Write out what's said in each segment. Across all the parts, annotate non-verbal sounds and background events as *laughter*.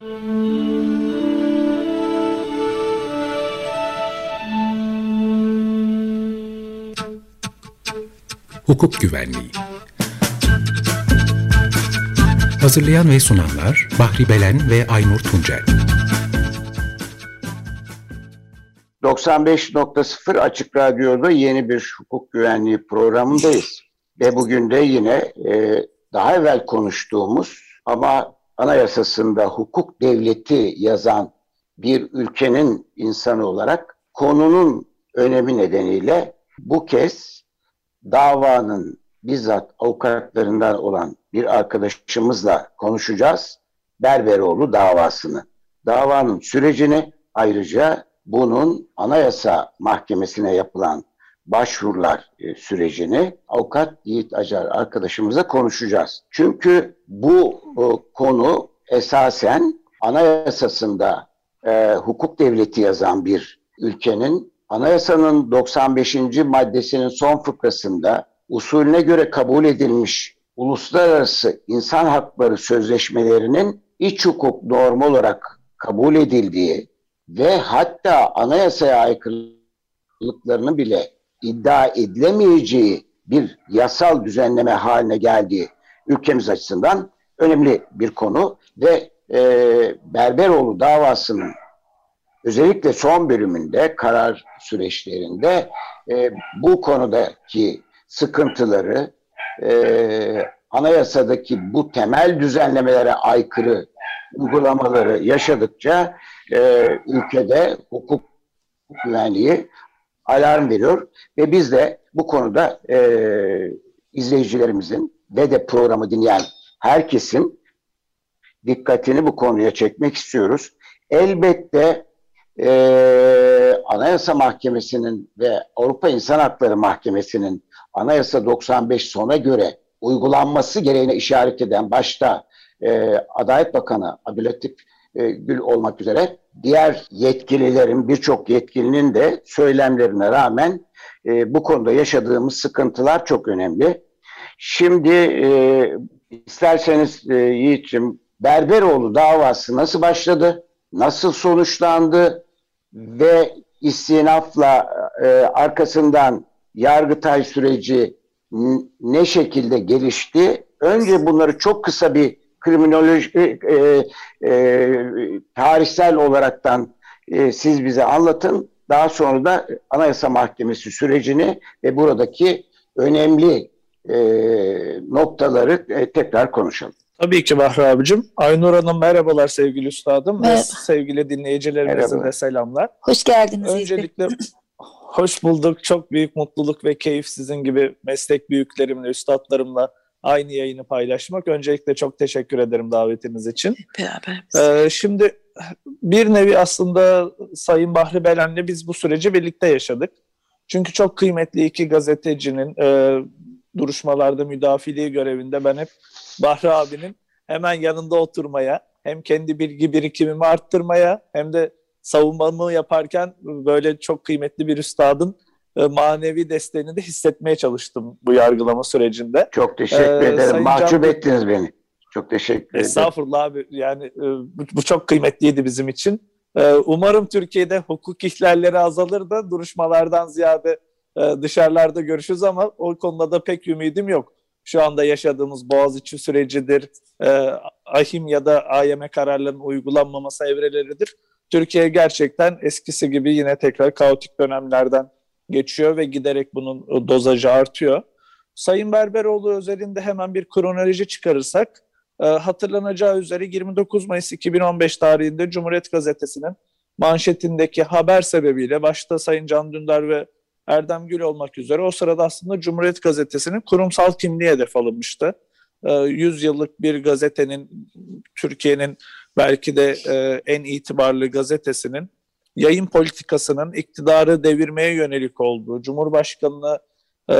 Hukuk Güvenliği Hazırlayan ve sunanlar Bahri Belen ve Aynur Tuncel 95.0 Açık Radyo'da yeni bir hukuk güvenliği programındayız. Ve bugün de yine e, daha evvel konuştuğumuz ama anayasasında hukuk devleti yazan bir ülkenin insanı olarak konunun önemi nedeniyle bu kez davanın bizzat avukatlarından olan bir arkadaşımızla konuşacağız. Berberoğlu davasını. Davanın sürecini ayrıca bunun Anayasa Mahkemesi'ne yapılan başvurular e, sürecini avukat Yiğit Acar arkadaşımızla konuşacağız. Çünkü bu e, konu esasen anayasasında e, hukuk devleti yazan bir ülkenin anayasanın 95. maddesinin son fıkrasında usulüne göre kabul edilmiş uluslararası insan hakları sözleşmelerinin iç hukuk normu olarak kabul edildiği ve hatta anayasaya aykırılıklarını bile iddia edilemeyeceği bir yasal düzenleme haline geldiği ülkemiz açısından önemli bir konu ve e, Berberoğlu davasının özellikle son bölümünde karar süreçlerinde e, bu konudaki sıkıntıları e, anayasadaki bu temel düzenlemelere aykırı uygulamaları yaşadıkça e, ülkede hukuk güvenliği alarm veriyor ve biz de bu konuda e, izleyicilerimizin ve de programı dinleyen herkesin dikkatini bu konuya çekmek istiyoruz. Elbette e, Anayasa Mahkemesi'nin ve Avrupa İnsan Hakları Mahkemesi'nin Anayasa 95 sona göre uygulanması gereğine işaret eden başta e, Adalet Bakanı Abdülhatif e, Gül olmak üzere diğer yetkililerin birçok yetkilinin de söylemlerine rağmen e, bu konuda yaşadığımız sıkıntılar çok önemli. Şimdi e, isterseniz e, Yiğit'ciğim Berberoğlu davası nasıl başladı, nasıl sonuçlandı ve istinafla e, arkasından Yargıtay süreci ne şekilde gelişti? Önce bunları çok kısa bir kriminoloji e, e, tarihsel olaraktan e, siz bize anlatın. Daha sonra da Anayasa Mahkemesi sürecini ve buradaki önemli e, noktaları e, tekrar konuşalım. Tabii ki Bahri abicim. Aynur Hanım merhabalar sevgili üstadım Merhaba. ve sevgili dinleyicilerimize de selamlar. Hoş geldiniz. Öncelikle hoş bulduk. Çok büyük mutluluk ve keyif sizin gibi meslek büyüklerimle, üstadlarımla aynı yayını paylaşmak. Öncelikle çok teşekkür ederim davetiniz için. Beraber. Ee, şimdi bir nevi aslında Sayın Bahri Belen'le biz bu süreci birlikte yaşadık. Çünkü çok kıymetli iki gazetecinin e, duruşmalarda müdafiliği görevinde ben hep Bahri abinin hemen yanında oturmaya, hem kendi bilgi birikimimi arttırmaya hem de savunmamı yaparken böyle çok kıymetli bir üstadın manevi desteğini de hissetmeye çalıştım bu yargılama sürecinde. Çok teşekkür ee, ederim. Mahcup Can... ettiniz beni. Çok teşekkür ederim. Estağfurullah abi. Yani e, bu, bu çok kıymetliydi bizim için. E, umarım Türkiye'de hukuk ihlalleri azalır da duruşmalardan ziyade dışarılarda görüşürüz ama o konuda da pek ümidim yok. Şu anda yaşadığımız Boğaziçi sürecidir, AHİM ya da AYM kararlarının uygulanmaması evreleridir. Türkiye gerçekten eskisi gibi yine tekrar kaotik dönemlerden geçiyor ve giderek bunun e, dozajı artıyor. Sayın Berberoğlu özelinde hemen bir kronoloji çıkarırsak, e, hatırlanacağı üzere 29 Mayıs 2015 tarihinde Cumhuriyet Gazetesi'nin manşetindeki haber sebebiyle başta Sayın Can Dündar ve Erdem Gül olmak üzere o sırada aslında Cumhuriyet Gazetesi'nin kurumsal kimliği hedef alınmıştı. 100 e, yıllık bir gazetenin, Türkiye'nin belki de en itibarlı gazetesinin yayın politikasının iktidarı devirmeye yönelik olduğu, Cumhurbaşkanı'nı e,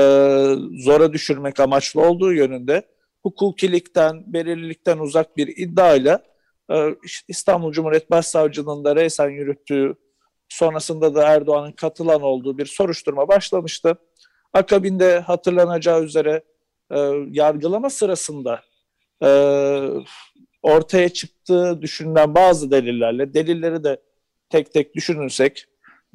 zora düşürmek amaçlı olduğu yönünde hukukilikten, belirlilikten uzak bir iddiayla e, İstanbul Cumhuriyet Başsavcılığı'nda reysen yürüttüğü, sonrasında da Erdoğan'ın katılan olduğu bir soruşturma başlamıştı. Akabinde hatırlanacağı üzere e, yargılama sırasında e, ortaya çıktığı düşünülen bazı delillerle, delilleri de tek tek düşünürsek,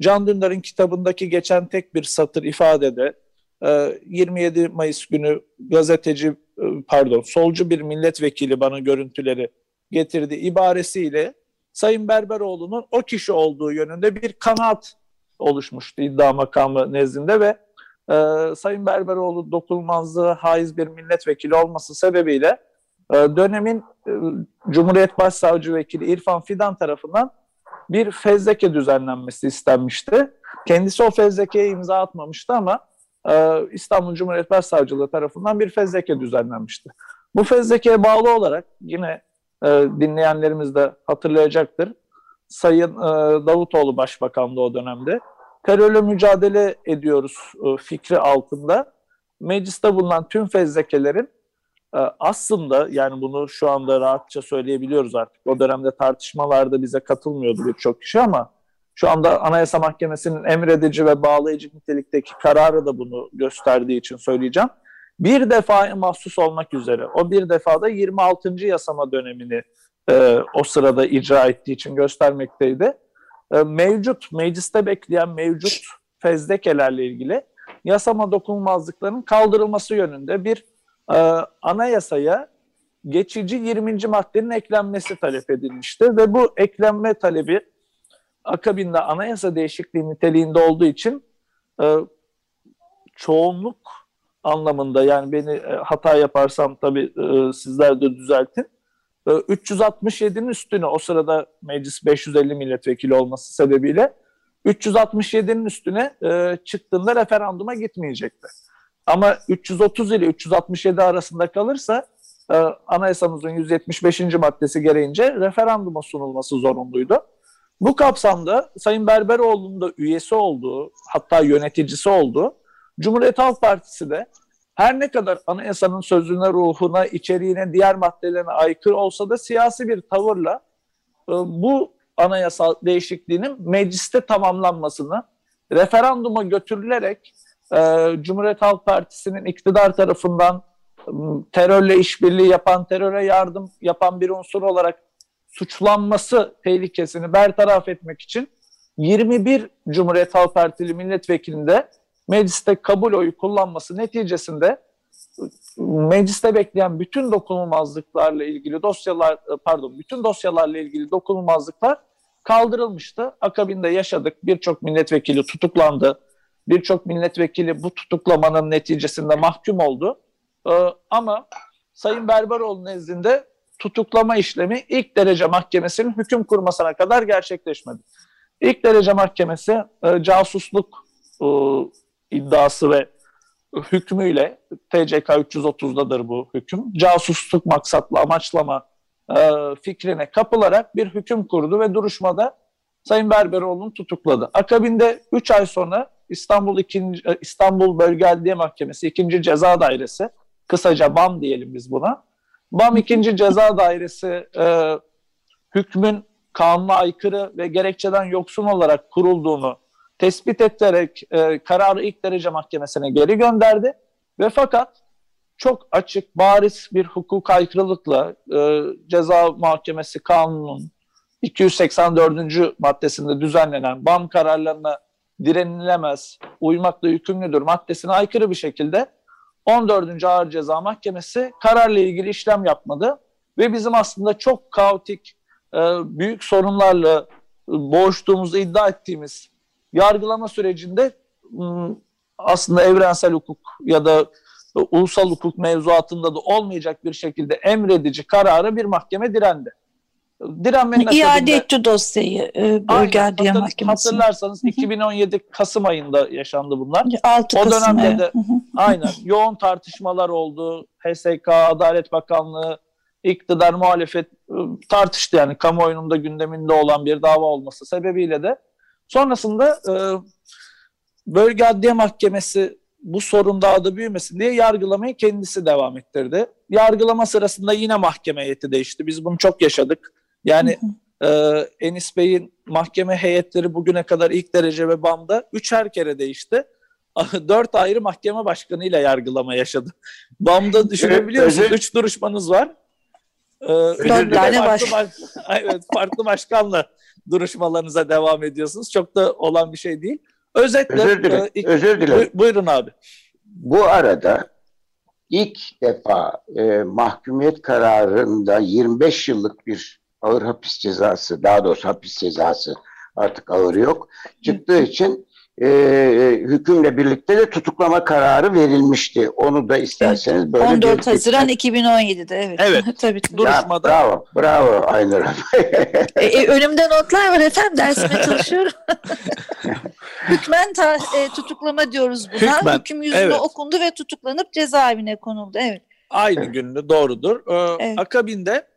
Can Dündar'ın kitabındaki geçen tek bir satır ifadede 27 e, Mayıs günü gazeteci e, pardon solcu bir milletvekili bana görüntüleri getirdi ibaresiyle Sayın Berberoğlu'nun o kişi olduğu yönünde bir kanaat oluşmuştu iddia makamı nezdinde ve e, Sayın Berberoğlu dokunulmazlığı haiz bir milletvekili olması sebebiyle e, dönemin e, Cumhuriyet Başsavcı Vekili İrfan Fidan tarafından bir fezleke düzenlenmesi istenmişti. Kendisi o fezlekeye imza atmamıştı ama e, İstanbul Cumhuriyet Başsavcılığı tarafından bir fezleke düzenlenmişti. Bu fezlekeye bağlı olarak yine e, dinleyenlerimiz de hatırlayacaktır. Sayın e, Davutoğlu Başbakanlığı o dönemde terörle mücadele ediyoruz e, fikri altında mecliste bulunan tüm fezlekelerin aslında yani bunu şu anda rahatça söyleyebiliyoruz artık. O dönemde tartışmalarda bize katılmıyordu birçok kişi ama şu anda Anayasa Mahkemesi'nin emredici ve bağlayıcı nitelikteki kararı da bunu gösterdiği için söyleyeceğim. Bir defa mahsus olmak üzere o bir defada 26. yasama dönemini e, o sırada icra ettiği için göstermekteydi. E, mevcut, mecliste bekleyen mevcut fezlekelerle ilgili yasama dokunulmazlıklarının kaldırılması yönünde bir e, anayasaya geçici 20. maddenin eklenmesi talep edilmişti ve bu eklenme talebi akabinde anayasa değişikliği niteliğinde olduğu için e, çoğunluk anlamında yani beni e, hata yaparsam tabii e, sizler de düzeltin. E, 367'nin üstüne o sırada meclis 550 milletvekili olması sebebiyle 367'nin üstüne e, çıktığında referanduma gitmeyecekti. Ama 330 ile 367 arasında kalırsa e, anayasamızın 175. maddesi gereğince referanduma sunulması zorunluydu. Bu kapsamda Sayın Berberoğlu'nun da üyesi olduğu, hatta yöneticisi olduğu Cumhuriyet Halk Partisi de her ne kadar anayasanın sözüne, ruhuna, içeriğine, diğer maddelerine aykırı olsa da siyasi bir tavırla e, bu anayasal değişikliğinin mecliste tamamlanmasını referanduma götürülerek e, Cumhuriyet Halk Partisi'nin iktidar tarafından terörle işbirliği yapan, teröre yardım yapan bir unsur olarak suçlanması tehlikesini bertaraf etmek için 21 Cumhuriyet Halk Partili milletvekilinde mecliste kabul oyu kullanması neticesinde mecliste bekleyen bütün dokunulmazlıklarla ilgili dosyalar pardon bütün dosyalarla ilgili dokunulmazlıklar kaldırılmıştı. Akabinde yaşadık. Birçok milletvekili tutuklandı. Birçok milletvekili bu tutuklamanın neticesinde mahkum oldu. Ee, ama Sayın Berberoğlu nezdinde tutuklama işlemi ilk derece mahkemesinin hüküm kurmasına kadar gerçekleşmedi. İlk derece mahkemesi e, casusluk e, iddiası ve hükmüyle TCK 330'dadır bu hüküm. Casusluk maksatlı amaçlama e, fikrine kapılarak bir hüküm kurdu ve duruşmada Sayın Berberoğlu'nu tutukladı. Akabinde 3 ay sonra İstanbul 2. E, İstanbul Bölge Adliye Mahkemesi 2. Ceza Dairesi kısaca BAM diyelim biz buna. BAM 2. Ceza Dairesi e, hükmün kanuna aykırı ve gerekçeden yoksun olarak kurulduğunu tespit ederek e, kararı ilk derece mahkemesine geri gönderdi ve fakat çok açık, bariz bir hukuk aykırılıkla e, ceza mahkemesi kanunun 284. maddesinde düzenlenen BAM kararlarına direnilemez, uymakla yükümlüdür maddesine aykırı bir şekilde 14. Ağır Ceza Mahkemesi kararla ilgili işlem yapmadı ve bizim aslında çok kaotik, e, büyük sorunlarla boğuştuğumuzu iddia ettiğimiz yargılama sürecinde aslında evrensel hukuk ya da ulusal hukuk mevzuatında da olmayacak bir şekilde emredici kararı bir mahkeme direndi. Direnmenin İade akabinde, etti dosyayı e, Bölge Adliye Mahkemesi. Hatırlarsanız 2017 Kasım ayında yaşandı bunlar. 6 o dönemde evet. de aynen yoğun tartışmalar oldu. HSK, Adalet Bakanlığı, iktidar muhalefet ıı, tartıştı yani kamuoyunun da gündeminde olan bir dava olması sebebiyle de sonrasında e, Bölge Adliye Mahkemesi bu sorun daha da büyümesin diye yargılamayı kendisi devam ettirdi. Yargılama sırasında yine mahkeme heyeti değişti. Biz bunu çok yaşadık. Yani e, Enis Bey'in mahkeme heyetleri bugüne kadar ilk derece ve BAM'da üçer kere değişti. *laughs* Dört ayrı mahkeme başkanıyla yargılama yaşadı. BAM'da düşünebiliyor musunuz? Üç duruşmanız var. e, Dört tane farklı, baş... *laughs* evet, farklı başkanla duruşmalarınıza devam ediyorsunuz. Çok da olan bir şey değil. Özetle özür dilerim. E, özür dilerim. Buyurun abi. Bu arada ilk defa e, mahkumiyet kararında 25 yıllık bir ağır hapis cezası, daha doğrusu hapis cezası artık ağır yok. Çıktığı için e, hükümle birlikte de tutuklama kararı verilmişti. Onu da isterseniz evet. böyle 14 Haziran 2017'de evet. Evet. *laughs* Tabii. Duruşmada. Bravo. Bravo Aynur e, e, önümde notlar var efendim. Dersime *laughs* çalışıyorum. *laughs* Hükmen ta, e, tutuklama diyoruz buna. Hükmen, Hüküm yüzüne evet. okundu ve tutuklanıp cezaevine konuldu. Evet. Aynı günlü doğrudur. Ee, evet. Akabinde e,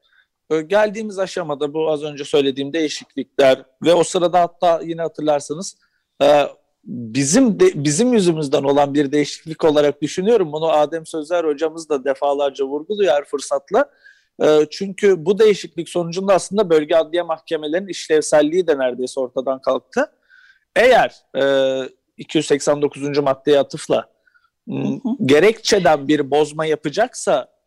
geldiğimiz aşamada bu az önce söylediğim değişiklikler ve o sırada hatta yine hatırlarsanız e, bizim de, bizim yüzümüzden olan bir değişiklik olarak düşünüyorum. Bunu Adem Sözer hocamız da defalarca vurguluyor her fırsatla. E, çünkü bu değişiklik sonucunda aslında bölge adliye mahkemelerinin işlevselliği de neredeyse ortadan kalktı. Eğer 289. maddeye atıfla gerekçeden bir bozma yapacaksa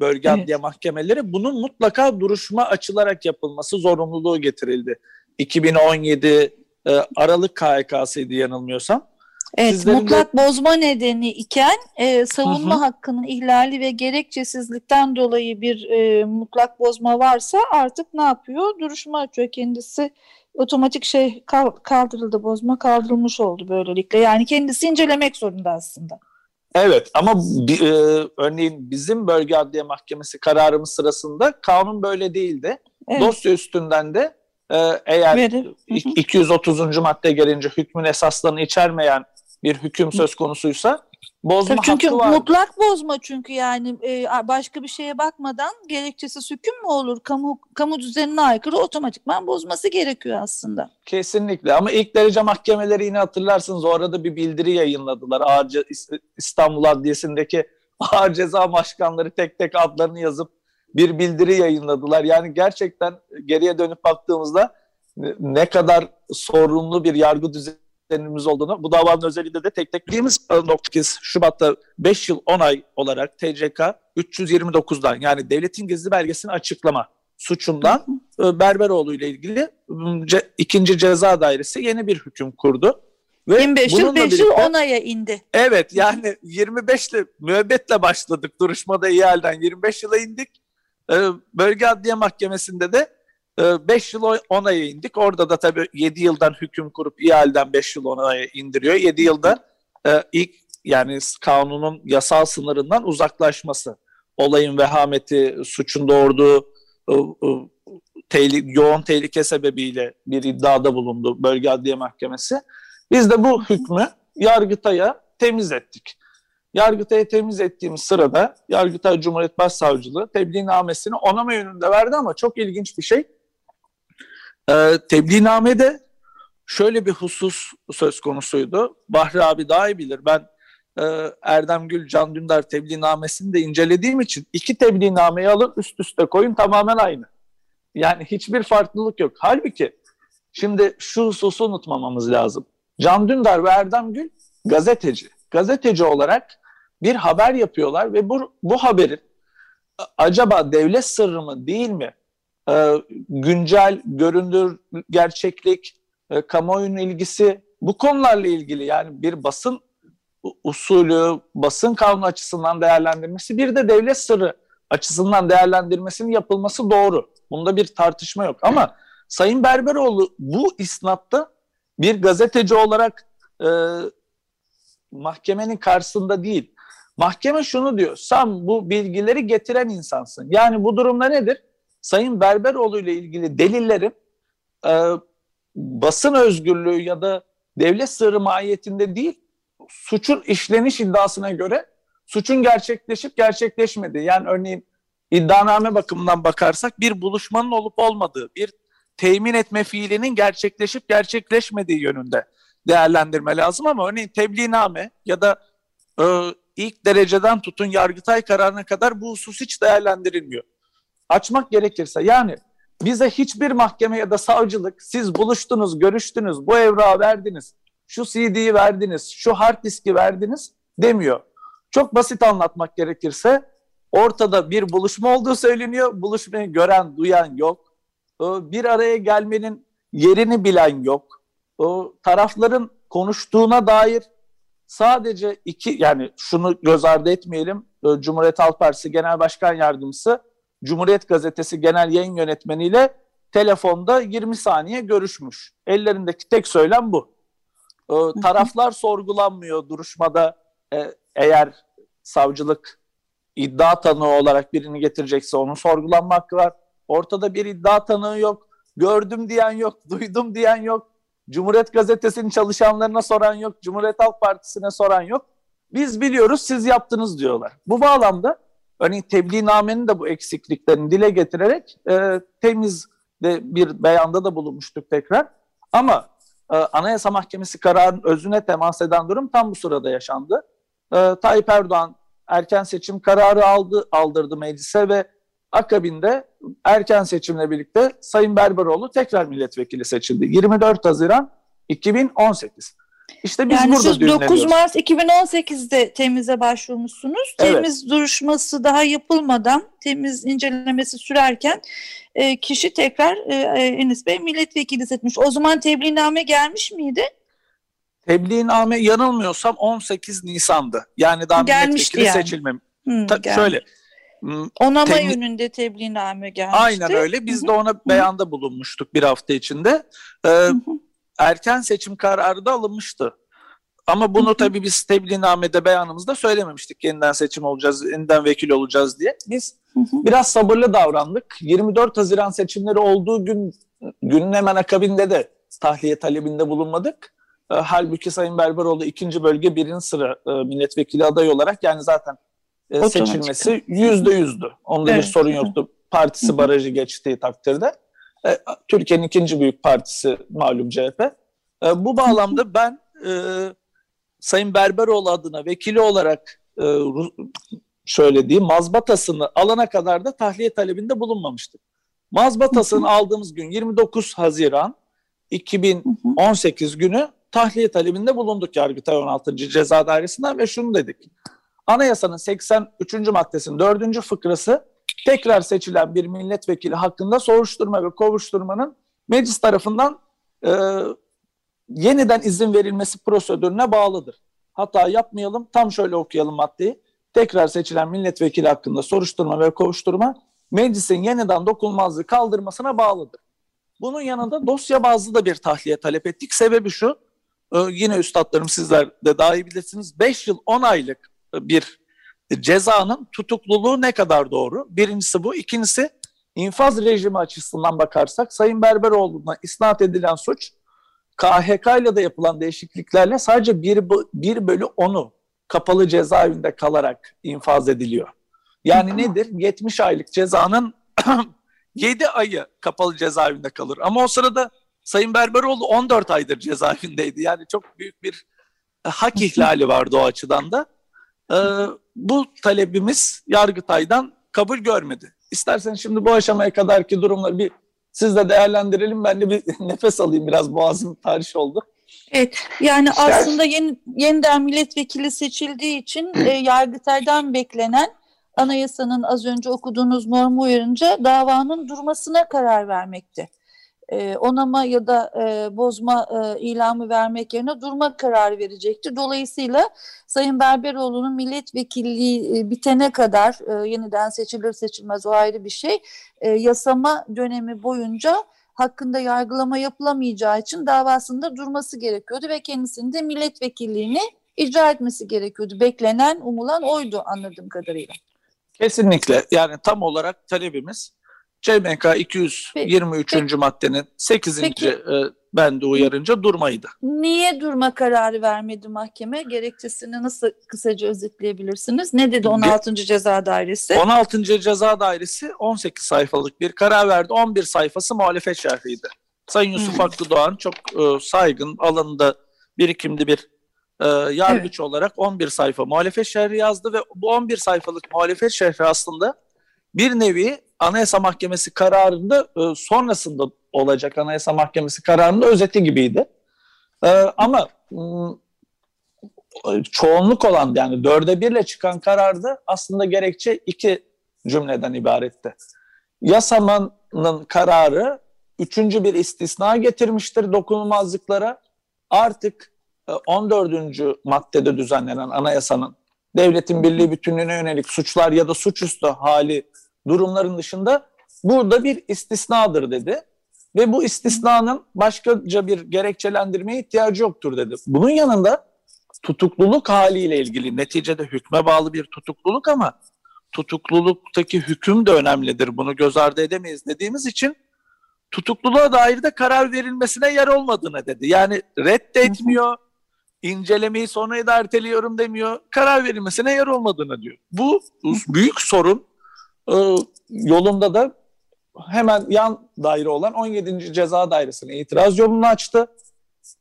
bölge evet. adliye mahkemeleri bunun mutlaka duruşma açılarak yapılması zorunluluğu getirildi. 2017 e, Aralık KHK'sıydı yanılmıyorsam. Evet, Sizlerin mutlak de... bozma nedeni iken e, savunma Hı-hı. hakkının ihlali ve gerekçesizlikten dolayı bir e, mutlak bozma varsa artık ne yapıyor? Duruşma açıyor kendisi. Otomatik şey kaldırıldı, bozma kaldırılmış oldu böylelikle. Yani kendisi incelemek zorunda aslında. Evet ama e, örneğin bizim bölge adliye mahkemesi kararımız sırasında kanun böyle değildi. Evet. Dosya üstünden de ee, eğer Verir. 230. madde gelince hükmün esaslarını içermeyen bir hüküm söz konusuysa bozma Tabii çünkü hakkı var. mutlak bozma çünkü yani e, başka bir şeye bakmadan gerekçesiz hüküm mü olur? Kamu kamu düzenine aykırı otomatikman bozması gerekiyor aslında. Kesinlikle ama ilk derece mahkemeleri yine hatırlarsınız o arada bir bildiri yayınladılar. Ağır İstanbul Adliyesi'ndeki *laughs* ağır ceza başkanları tek tek adlarını yazıp bir bildiri yayınladılar. Yani gerçekten geriye dönüp baktığımızda ne kadar sorunlu bir yargı düzenimiz olduğunu bu davanın özelliğinde de tek tek bildiğimiz nokta Şubat'ta 5 yıl 10 ay olarak TCK 329'dan yani devletin gizli belgesini açıklama suçundan e, Berberoğlu ile ilgili ce, ikinci ceza dairesi yeni bir hüküm kurdu. Ve 25 yıl 5 yıl 10 aya indi. Evet yani 25 ile müebbetle başladık duruşmada iyi halden 25 yıla indik. Ee, bölge Adliye Mahkemesi'nde de 5 e, yıl 10 aya indik. Orada da tabii 7 yıldan hüküm kurup ihaleden 5 yıl 10 aya indiriyor. 7 yılda e, ilk yani kanunun yasal sınırından uzaklaşması, olayın vehameti, suçun doğurduğu e, tehli, yoğun tehlike sebebiyle bir iddiada bulundu Bölge Adliye Mahkemesi. Biz de bu hükmü Yargıtay'a temiz ettik. Yargıtay'a temiz ettiğimiz sırada Yargıtay Cumhuriyet Başsavcılığı tebliğnamesini onama yönünde verdi ama çok ilginç bir şey. Ee, tebliğnamede şöyle bir husus söz konusuydu. Bahri abi daha iyi bilir. Ben e, Erdem Gül, Can Dündar tebliğnamesini de incelediğim için iki tebliğnameyi alır üst üste koyun tamamen aynı. Yani hiçbir farklılık yok. Halbuki şimdi şu hususu unutmamamız lazım. Can Dündar ve Erdem Gül gazeteci. Gazeteci olarak bir haber yapıyorlar ve bu, bu haberin acaba devlet sırrı mı değil mi? E, güncel, görünür, gerçeklik, e, kamuoyunun ilgisi bu konularla ilgili yani bir basın usulü, basın kanunu açısından değerlendirmesi bir de devlet sırrı açısından değerlendirmesinin yapılması doğru. Bunda bir tartışma yok ama Sayın Berberoğlu bu isnatta bir gazeteci olarak e, mahkemenin karşısında değil, Mahkeme şunu diyor. Sen bu bilgileri getiren insansın. Yani bu durumda nedir? Sayın Berberoğlu ile ilgili delillerin e, basın özgürlüğü ya da devlet sırrı mahiyetinde değil, suçun işleniş iddiasına göre suçun gerçekleşip gerçekleşmediği. Yani örneğin iddianame bakımından bakarsak bir buluşmanın olup olmadığı, bir temin etme fiilinin gerçekleşip gerçekleşmediği yönünde değerlendirme lazım ama örneğin tebliğname ya da e, ilk dereceden tutun Yargıtay kararına kadar bu husus hiç değerlendirilmiyor. Açmak gerekirse yani bize hiçbir mahkeme ya da savcılık siz buluştunuz, görüştünüz, bu evrağı verdiniz, şu CD'yi verdiniz, şu hard diski verdiniz demiyor. Çok basit anlatmak gerekirse Ortada bir buluşma olduğu söyleniyor. Buluşmayı gören, duyan yok. Ee, Bir araya gelmenin yerini bilen yok. O tarafların konuştuğuna dair sadece iki yani şunu göz ardı etmeyelim. Ee, Cumhuriyet Halk Partisi Genel Başkan Yardımcısı Cumhuriyet Gazetesi Genel Yayın Yönetmeniyle telefonda 20 saniye görüşmüş. Ellerindeki tek söylem bu. Ee, taraflar sorgulanmıyor duruşmada e, eğer savcılık iddia tanığı olarak birini getirecekse onun sorgulanma hakkı var. Ortada bir iddia tanığı yok. Gördüm diyen yok, *laughs* duydum diyen yok. Cumhuriyet Gazetesi'nin çalışanlarına soran yok, Cumhuriyet Halk Partisi'ne soran yok. Biz biliyoruz siz yaptınız diyorlar. Bu bağlamda örneğin tebliğnamenin de bu eksikliklerini dile getirerek e, temiz de bir beyanda da bulunmuştuk tekrar. Ama e, Anayasa Mahkemesi kararının özüne temas eden durum tam bu sırada yaşandı. E, Tayyip Erdoğan erken seçim kararı aldı, aldırdı meclise ve akabinde erken seçimle birlikte Sayın Berberoğlu tekrar milletvekili seçildi. 24 Haziran 2018. İşte biz yani burada siz 9 düğümleniyoruz. Mart 2018'de temize başvurmuşsunuz. Evet. Temiz duruşması daha yapılmadan, temiz incelemesi sürerken e, kişi tekrar e, e, Enis Bey milletvekili seçmiş. O zaman tebliğname gelmiş miydi? Tebliğname yanılmıyorsam 18 Nisan'dı. Yani daha Gelmişti milletvekili yani. seçilmem. Ta- gelmiş. şöyle. Onama Tebliğ- yönünde tebliğname gelmişti. Aynen öyle. Biz de ona beyanda bulunmuştuk bir hafta içinde. Ee, hı. Erken seçim kararı da alınmıştı. Ama bunu tabii biz tebliğnamede beyanımızda söylememiştik. Yeniden seçim olacağız, yeniden vekil olacağız diye. Biz biraz sabırlı davrandık. 24 Haziran seçimleri olduğu gün günün hemen akabinde de tahliye talebinde bulunmadık. E, halbuki Sayın Berberoğlu ikinci bölge birinci sıra e, milletvekili adayı olarak yani zaten e, seçilmesi yüzde yüzdü. Onda bir Evet. sorun yoktu. Partisi barajı geçtiği takdirde. E, Türkiye'nin ikinci büyük partisi malum CHP. E, bu bağlamda ben e, Sayın Berberoğlu adına vekili olarak e, diyeyim mazbatasını alana kadar da tahliye talebinde bulunmamıştık. Mazbatasını aldığımız gün 29 Haziran 2018 günü tahliye talebinde bulunduk Yargıtay 16. Ceza Dairesi'nden ve şunu dedik. Anayasanın 83. maddesinin 4. fıkrası tekrar seçilen bir milletvekili hakkında soruşturma ve kovuşturmanın meclis tarafından e, yeniden izin verilmesi prosedürüne bağlıdır. Hata yapmayalım. Tam şöyle okuyalım maddeyi. Tekrar seçilen milletvekili hakkında soruşturma ve kovuşturma meclisin yeniden dokunulmazlığı kaldırmasına bağlıdır. Bunun yanında dosya bazlı da bir tahliye talep ettik. Sebebi şu, e, yine üstadlarım sizler de daha iyi bilirsiniz. 5 yıl 10 aylık bir cezanın tutukluluğu ne kadar doğru? Birincisi bu. İkincisi infaz rejimi açısından bakarsak Sayın Berberoğlu'na isnat edilen suç KHK ile de yapılan değişikliklerle sadece 1, 1 bölü 10'u kapalı cezaevinde kalarak infaz ediliyor. Yani nedir? 70 aylık cezanın *clears throat* 7 ayı kapalı cezaevinde kalır. Ama o sırada Sayın Berberoğlu 14 aydır cezaevindeydi. Yani çok büyük bir e, hak ihlali vardı o açıdan da. Ee, bu talebimiz Yargıtay'dan kabul görmedi. İsterseniz şimdi bu aşamaya kadarki durumları bir siz de değerlendirelim. Ben de bir *laughs* nefes alayım biraz boğazım tarih oldu. Evet, yani İster- aslında yeni, yeniden milletvekili seçildiği için e, Yargıtay'dan beklenen anayasanın az önce okuduğunuz normu uyarınca davanın durmasına karar vermekti. E, onama ya da e, bozma e, ilamı vermek yerine durma kararı verecekti. Dolayısıyla Sayın Berberoğlu'nun milletvekilliği e, bitene kadar e, yeniden seçilir seçilmez o ayrı bir şey. E, yasama dönemi boyunca hakkında yargılama yapılamayacağı için davasında durması gerekiyordu ve kendisinin de milletvekilliğini icra etmesi gerekiyordu. Beklenen, umulan oydu anladığım kadarıyla. Kesinlikle yani tam olarak talebimiz CMK 223. maddenin 8. Peki. E, bende uyarınca durmaydı. Niye durma kararı vermedi mahkeme? Gerekçesini nasıl kısaca özetleyebilirsiniz? Ne dedi 16. Ceza Dairesi? 16. Ceza Dairesi 18 sayfalık bir karar verdi. 11 sayfası muhalefet şerhiydi. Sayın Yusuf Hmm. Hakkı Doğan çok e, saygın, alanında birikimli bir e, yargıç olarak 11 sayfa muhalefet şerhi yazdı ve bu 11 sayfalık muhalefet şerhi aslında bir nevi Anayasa Mahkemesi kararında e, sonrasında olacak Anayasa Mahkemesi kararının özeti gibiydi. E, ama m, çoğunluk olan yani dörde birle çıkan kararda aslında gerekçe iki cümleden ibaretti. Yasamanın kararı üçüncü bir istisna getirmiştir dokunulmazlıklara. Artık 14. E, maddede düzenlenen anayasanın devletin birliği bütünlüğüne yönelik suçlar ya da suçüstü hali durumların dışında burada bir istisnadır dedi. Ve bu istisnanın başkaca bir gerekçelendirmeye ihtiyacı yoktur dedi. Bunun yanında tutukluluk haliyle ilgili neticede hükme bağlı bir tutukluluk ama tutukluluktaki hüküm de önemlidir. Bunu göz ardı edemeyiz dediğimiz için tutukluluğa dair de karar verilmesine yer olmadığını dedi. Yani reddetmiyor, incelemeyi sonraya da erteliyorum demiyor, karar verilmesine yer olmadığını diyor. Bu büyük sorun yolunda da hemen yan daire olan 17. Ceza Dairesi'ne itiraz yolunu açtı.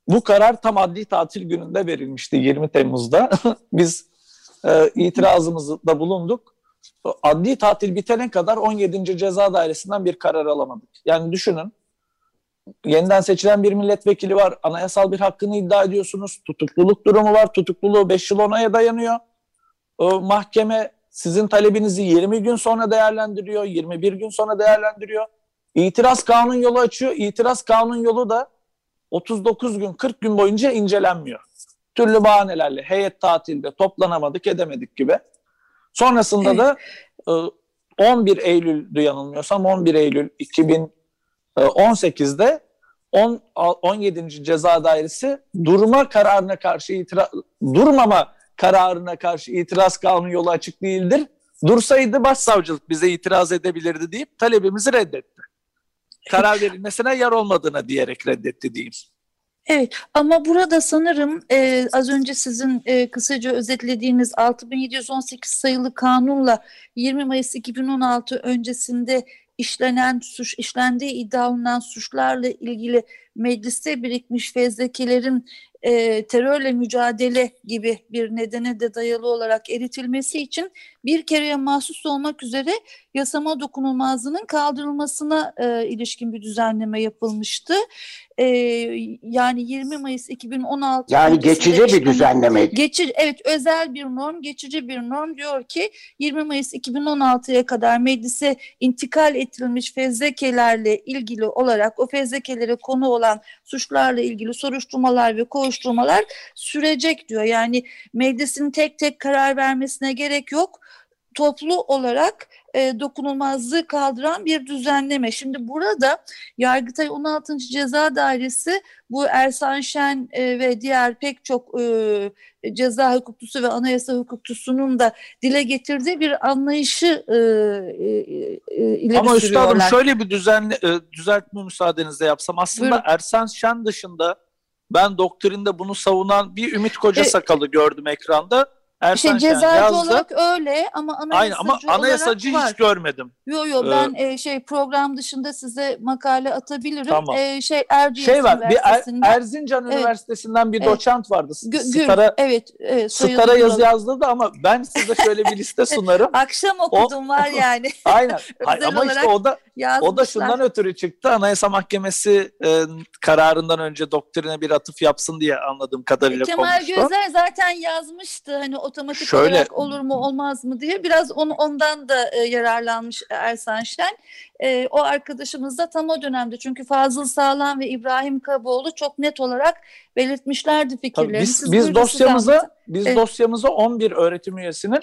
Bu karar tam adli tatil gününde verilmişti 20 Temmuz'da. *laughs* Biz e, itirazımızı da bulunduk. Adli tatil bitene kadar 17. Ceza Dairesi'nden bir karar alamadık. Yani düşünün yeniden seçilen bir milletvekili var. Anayasal bir hakkını iddia ediyorsunuz. Tutukluluk durumu var. Tutukluluğu 5 yıl onaya dayanıyor. O mahkeme sizin talebinizi 20 gün sonra değerlendiriyor, 21 gün sonra değerlendiriyor. İtiraz kanun yolu açıyor. İtiraz kanun yolu da 39 gün, 40 gün boyunca incelenmiyor. Türlü bahanelerle heyet tatilde toplanamadık, edemedik gibi. Sonrasında da 11 e, Eylül'dü yanılmıyorsam 11 Eylül 2018'de 10, 17. Ceza Dairesi durma kararına karşı itiraz durmama kararına karşı itiraz kanunu yolu açık değildir. Dursaydı başsavcılık bize itiraz edebilirdi deyip talebimizi reddetti. Karar verilmesine yer olmadığına diyerek reddetti diyeyim. Evet ama burada sanırım e, az önce sizin e, kısaca özetlediğiniz 6718 sayılı kanunla 20 Mayıs 2016 öncesinde işlenen suç işlendiği iddia olunan suçlarla ilgili mecliste birikmiş fezlekelerin e, terörle mücadele gibi bir nedene de dayalı olarak eritilmesi için bir kereye mahsus olmak üzere yasama dokunulmazlığının kaldırılmasına e, ilişkin bir düzenleme yapılmıştı. E, yani 20 Mayıs 2016 yani geçici bir düzenleme. Geçici evet özel bir norm, geçici bir norm diyor ki 20 Mayıs 2016'ya kadar meclise intikal ettirilmiş fezlekelerle ilgili olarak o fezlekelere konu olan suçlarla ilgili soruşturmalar ve koşturmalar sürecek diyor. Yani meclisin tek tek karar vermesine gerek yok toplu olarak e, dokunulmazlığı kaldıran bir düzenleme. Şimdi burada Yargıtay 16. Ceza Dairesi bu Ersan Şen e, ve diğer pek çok e, ceza hukukçusu ve anayasa hukukçusunun da dile getirdiği bir anlayışı e, e, e, ileri Ama üstadım şöyle bir düzenli, e, düzeltme müsaadenizle yapsam aslında Buyurun. Ersan Şen dışında ben doktrinde bunu savunan bir Ümit Koca Sakalı e, gördüm ekranda Ersan işte cezacı yazdı. olarak öyle ama anayasacı, Aynen, ama anayasacı olarak hiç görmedim. Yo yo ee, ben e, şey program dışında size makale atabilirim. Tamam. E, şey Erciyes şey var, bir er, Erzincan evet. Üniversitesi'nden bir evet. doçent vardı. Gül, Star'a, evet, evet Star'a yazı yazdı da ama ben size şöyle bir liste *laughs* sunarım. Akşam okudum o, var *laughs* yani. Aynen. *laughs* ama işte o da o da şundan ötürü çıktı. Anayasa Mahkemesi e, kararından önce doktrine bir atıf yapsın diye anladığım kadarıyla Kemal konuştu. Kemal Gözer zaten yazmıştı. Hani otomatik Şöyle, olarak olur mu olmaz mı diye biraz onu ondan da e, yararlanmış Ersan Şen. E, o arkadaşımız da tam o dönemde çünkü Fazıl Sağlam ve İbrahim Kaboğlu çok net olarak belirtmişlerdi fikirlerini. Tabii biz, biz dosyamıza biz evet. dosyamıza 11 öğretim üyesinin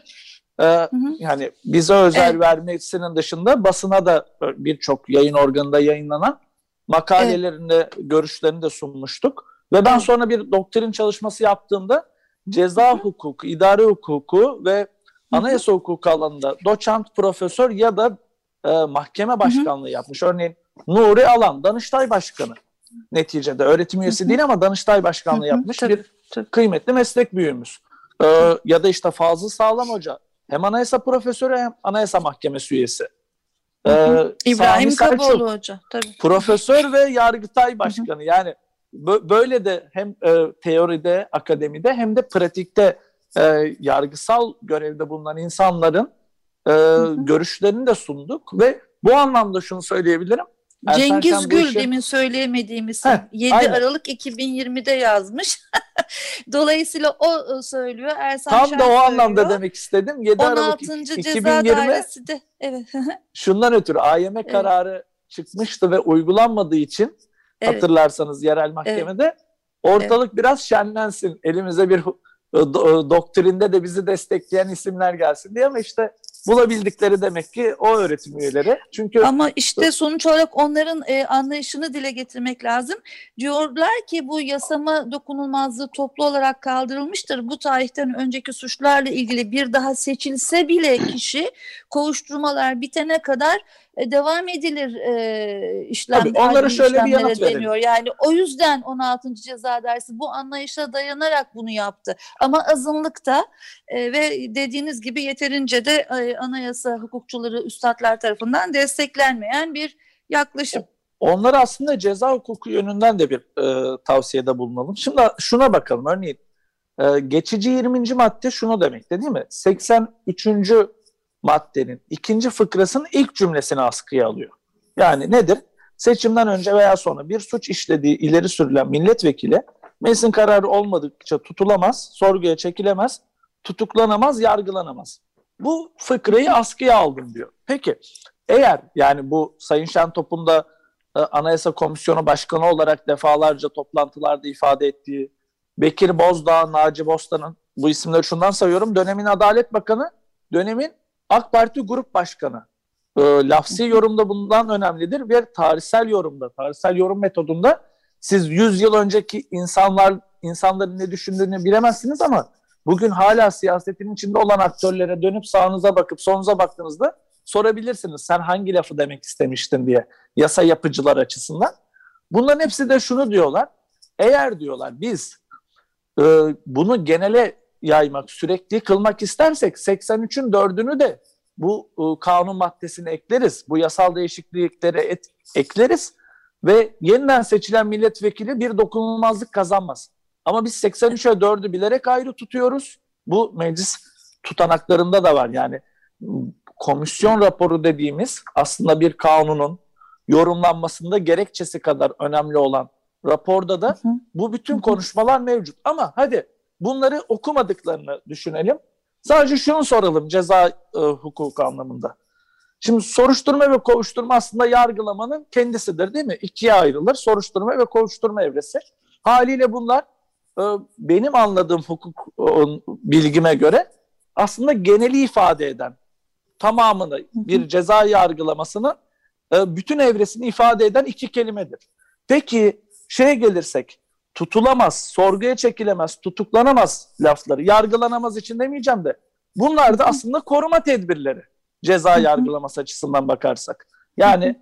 e, hı hı. yani bize özel evet. vermesinin dışında basına da birçok yayın organında yayınlanan makalelerinde evet. görüşlerini de sunmuştuk. Ve ben evet. sonra bir doktrin çalışması yaptığımda ceza hukuku, idare hukuku ve anayasa hukuku alanında doçent, profesör ya da e, mahkeme başkanlığı yapmış. Örneğin Nuri Alan, Danıştay Başkanı neticede. Öğretim üyesi değil ama Danıştay Başkanlığı yapmış bir kıymetli meslek büyüğümüz. Ee, ya da işte Fazıl Sağlam Hoca. Hem anayasa profesörü hem anayasa mahkemesi üyesi. Ee, İbrahim Kaboğlu Hoca. Tabii. Profesör ve Yargıtay Başkanı. Yani böyle de hem e, teoride, akademide hem de pratikte e, yargısal görevde bulunan insanların e, görüşlerini de sunduk ve bu anlamda şunu söyleyebilirim. Ersan Şen Cengiz Gül işi- demin söyleyemediğim isim. Heh, 7 aynen. Aralık 2020'de yazmış. *laughs* Dolayısıyla o söylüyor. Ersan Tam Şen da o söylüyor. anlamda demek istedim. 7 Aralık 16. ceza 2020 dairesi de evet. *laughs* şundan ötürü AYM kararı çıkmıştı ve uygulanmadığı için evet. hatırlarsanız yerel mahkemede ortalık biraz şenlensin. Elimize bir do- doktrinde de bizi destekleyen isimler gelsin diye ama işte bulabildikleri demek ki o öğretim üyeleri. Çünkü Ama işte sonuç olarak onların e, anlayışını dile getirmek lazım. Diyorlar ki bu yasama dokunulmazlığı toplu olarak kaldırılmıştır. Bu tarihten önceki suçlarla ilgili bir daha seçilse bile kişi kovuşturmalar bitene kadar devam edilir e, işlem. Tabii, onlara şöyle bir yanıt verelim. deniyor. Yani o yüzden 16. Ceza Dairesi bu anlayışa dayanarak bunu yaptı. Ama azınlıkta e, ve dediğiniz gibi yeterince de e, anayasa hukukçuları, üstadlar tarafından desteklenmeyen bir yaklaşım. onlar aslında ceza hukuku yönünden de bir e, tavsiyede bulunalım. Şimdi şuna bakalım örneğin e, geçici 20. madde şunu demekte değil mi? 83. maddenin ikinci fıkrasının ilk cümlesini askıya alıyor. Yani nedir? Seçimden önce veya sonra bir suç işlediği ileri sürülen milletvekili meclisin kararı olmadıkça tutulamaz, sorguya çekilemez, tutuklanamaz, yargılanamaz. Bu fıkrayı askıya aldım diyor. Peki eğer yani bu Sayın Şentop'un da e, Anayasa Komisyonu Başkanı olarak defalarca toplantılarda ifade ettiği Bekir Bozdağ, Naci Bostan'ın bu isimleri şundan sayıyorum. Dönemin Adalet Bakanı, dönemin AK Parti Grup Başkanı. E, lafsi yorumda bundan önemlidir ve tarihsel yorumda, tarihsel yorum metodunda siz 100 yıl önceki insanlar insanların ne düşündüğünü bilemezsiniz ama bugün hala siyasetin içinde olan aktörlere dönüp sağınıza bakıp solunuza baktığınızda sorabilirsiniz. Sen hangi lafı demek istemiştin diye yasa yapıcılar açısından. Bunların hepsi de şunu diyorlar. Eğer diyorlar biz e, bunu genele yaymak, sürekli kılmak istersek 83'ün dördünü de bu e, kanun maddesine ekleriz. Bu yasal değişikliklere et- ekleriz ve yeniden seçilen milletvekili bir dokunulmazlık kazanmaz. Ama biz 83'e 4'ü bilerek ayrı tutuyoruz. Bu meclis tutanaklarında da var. Yani komisyon raporu dediğimiz aslında bir kanunun yorumlanmasında gerekçesi kadar önemli olan raporda da bu bütün konuşmalar mevcut. Ama hadi bunları okumadıklarını düşünelim. Sadece şunu soralım ceza e, hukuku anlamında. Şimdi soruşturma ve kovuşturma aslında yargılamanın kendisidir değil mi? İkiye ayrılır. Soruşturma ve kovuşturma evresi. Haliyle bunlar e, benim anladığım hukuk e, bilgime göre aslında geneli ifade eden tamamını bir ceza yargılamasını e, bütün evresini ifade eden iki kelimedir. Peki şeye gelirsek tutulamaz, sorguya çekilemez, tutuklanamaz lafları, yargılanamaz için demeyeceğim de. Bunlar da aslında koruma tedbirleri ceza yargılaması açısından bakarsak. Yani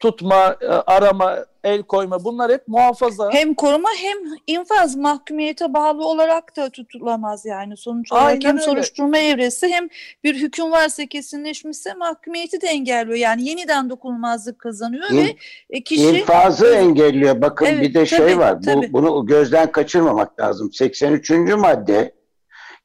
tutma, e, arama, el koyma bunlar hep muhafaza. Hem koruma hem infaz mahkumiyete bağlı olarak da tutulamaz yani sonuç olarak Aynen hem öyle. soruşturma evresi hem bir hüküm varsa kesinleşmişse mahkumiyeti de engelliyor. Yani yeniden dokunulmazlık kazanıyor İn- ve e, kişi İnfazı engelliyor. Bakın Evet, bir de şey tabii, var. Bu, tabii. bunu gözden kaçırmamak lazım. 83. madde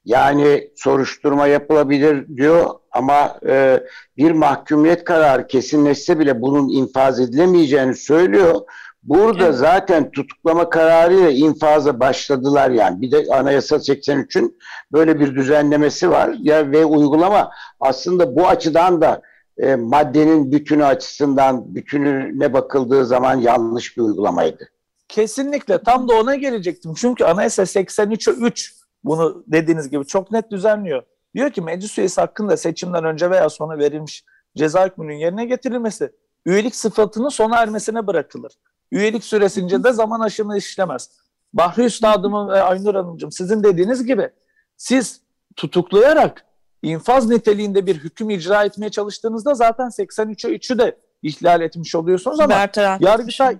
yani soruşturma yapılabilir diyor ama e, bir mahkumiyet kararı kesinleşse bile bunun infaz edilemeyeceğini söylüyor. Burada Evet. zaten tutuklama kararıyla infaza başladılar yani. Bir de Anayasa 83'ün böyle bir düzenlemesi var. Ya ve uygulama aslında bu açıdan da e, maddenin bütünü açısından bütününe bakıldığı zaman yanlış bir uygulamaydı. Kesinlikle tam da ona gelecektim. Çünkü Anayasa 83'e 3 bunu dediğiniz gibi çok net düzenliyor. Diyor ki meclis üyesi hakkında seçimden önce veya sonra verilmiş ceza hükmünün yerine getirilmesi üyelik sıfatının sona ermesine bırakılır. Üyelik süresince de zaman aşımı işlemez. Bahri Üstadım'ın ve Aynur Hanımcığım sizin dediğiniz gibi siz tutuklayarak infaz niteliğinde bir hüküm icra etmeye çalıştığınızda zaten 83'e 3'ü de ihlal etmiş oluyorsunuz ama bertaraf Yargıtay,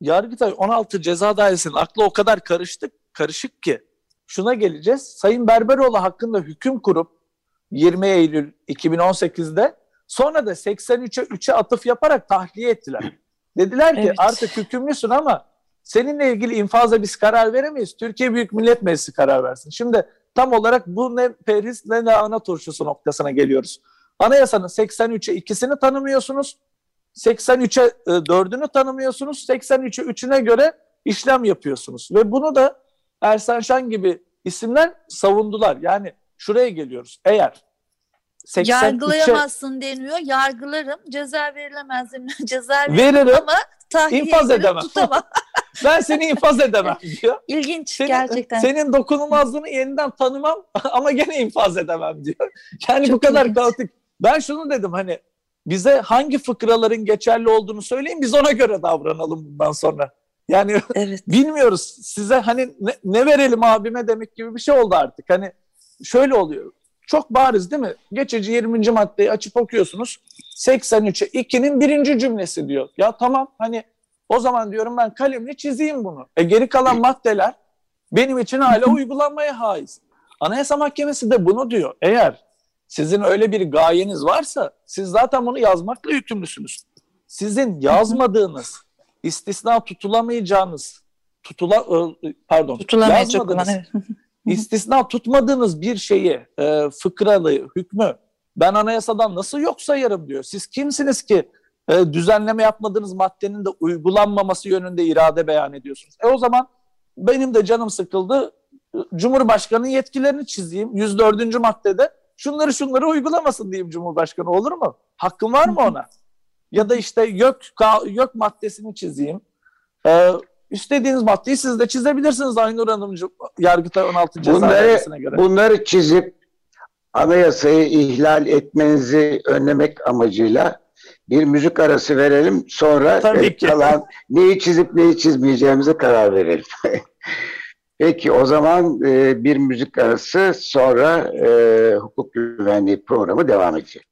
Yargıtay 16 Ceza Dairesi'nin aklı o kadar karıştık, karışık ki şuna geleceğiz. Sayın Berberoğlu hakkında hüküm kurup 20 Eylül 2018'de sonra da 83'e 3'e atıf yaparak tahliye ettiler. Dediler ki Evet. artık hükümlüsün ama seninle ilgili infaza biz karar veremeyiz. Türkiye Büyük Millet Meclisi karar versin. Şimdi tam olarak bu ne perhis ne lahana turşusu noktasına geliyoruz. Anayasanın 83'e ikisini tanımıyorsunuz. 83'e e, 4'ünü tanımıyorsunuz. 83'e 3'üne göre işlem yapıyorsunuz. Ve bunu da Ersan Şen gibi isimler savundular. Yani şuraya geliyoruz. Eğer 83'e... Yargılayamazsın deniyor. Yargılarım. Ceza verilemez deniyor. *laughs* Ceza veririm, veririm ama tahliye infaz edemem. tutamam. *laughs* ben seni infaz edemem *laughs* diyor. İlginç Senin, gerçekten. Senin dokunulmazlığını yeniden tanımam ama gene infaz edemem diyor. Yani Çok bu kadar ilginç. kaotik. Ben şunu dedim hani bize hangi fıkraların geçerli olduğunu söyleyin biz ona göre davranalım bundan sonra. Yani *laughs* Evet. bilmiyoruz size hani ne, ne verelim abime demek gibi bir şey oldu artık. Hani şöyle oluyor. Çok bariz değil mi? Geçici 20. maddeyi açıp okuyorsunuz. 83'e 2'nin birinci cümlesi diyor. Ya tamam hani o zaman diyorum ben kalemle çizeyim bunu. E geri kalan maddeler benim için hala *laughs* uygulanmaya haiz. Anayasa Mahkemesi de bunu diyor. Eğer sizin öyle bir gayeniz varsa siz zaten bunu yazmakla yükümlüsünüz. Sizin yazmadığınız, istisna tutulamayacağınız, tutula e, pardon, Tutulamayacak olan evet. *laughs* istisna tutmadığınız bir şeyi, e, fıkralı, hükmü ben anayasadan nasıl yok sayarım diyor. Siz kimsiniz ki e, düzenleme yapmadığınız maddenin de uygulanmaması yönünde irade beyan ediyorsunuz. E o zaman benim de canım sıkıldı. Cumhurbaşkanı yetkilerini çizeyim. 104. maddede şunları şunları uygulamasın diyeyim Cumhurbaşkanı olur mu? Hakkım var mı ona? Ya da işte yok, yok maddesini çizeyim. Ee, istediğiniz maddeyi siz de çizebilirsiniz Aynur Hanımcığım. Yargıtay 16 Ceza Bunları, göre. bunları çizip anayasayı ihlal etmenizi önlemek amacıyla bir müzik arası verelim. Sonra Tabii ki. kalan neyi çizip neyi çizmeyeceğimize karar verelim. *laughs* Peki o zaman e, bir müzik arası sonra e, hukuk güvenliği programı devam edecek.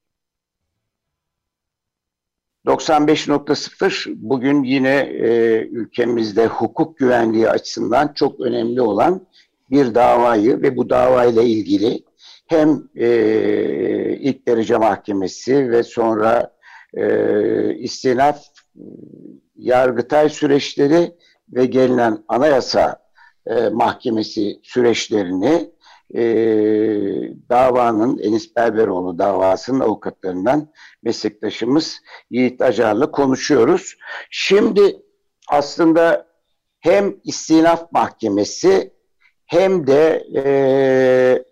95.0 bugün yine e, ülkemizde hukuk güvenliği açısından çok önemli olan bir davayı ve bu davayla ilgili hem e, ilk derece mahkemesi ve sonra e, istinaf yargıtay süreçleri ve gelinen anayasa e, mahkemesi süreçlerini e, davanın Enis Berberoğlu davasının avukatlarından meslektaşımız Yiğit Acar'la konuşuyoruz. Şimdi aslında hem istinaf mahkemesi hem de e,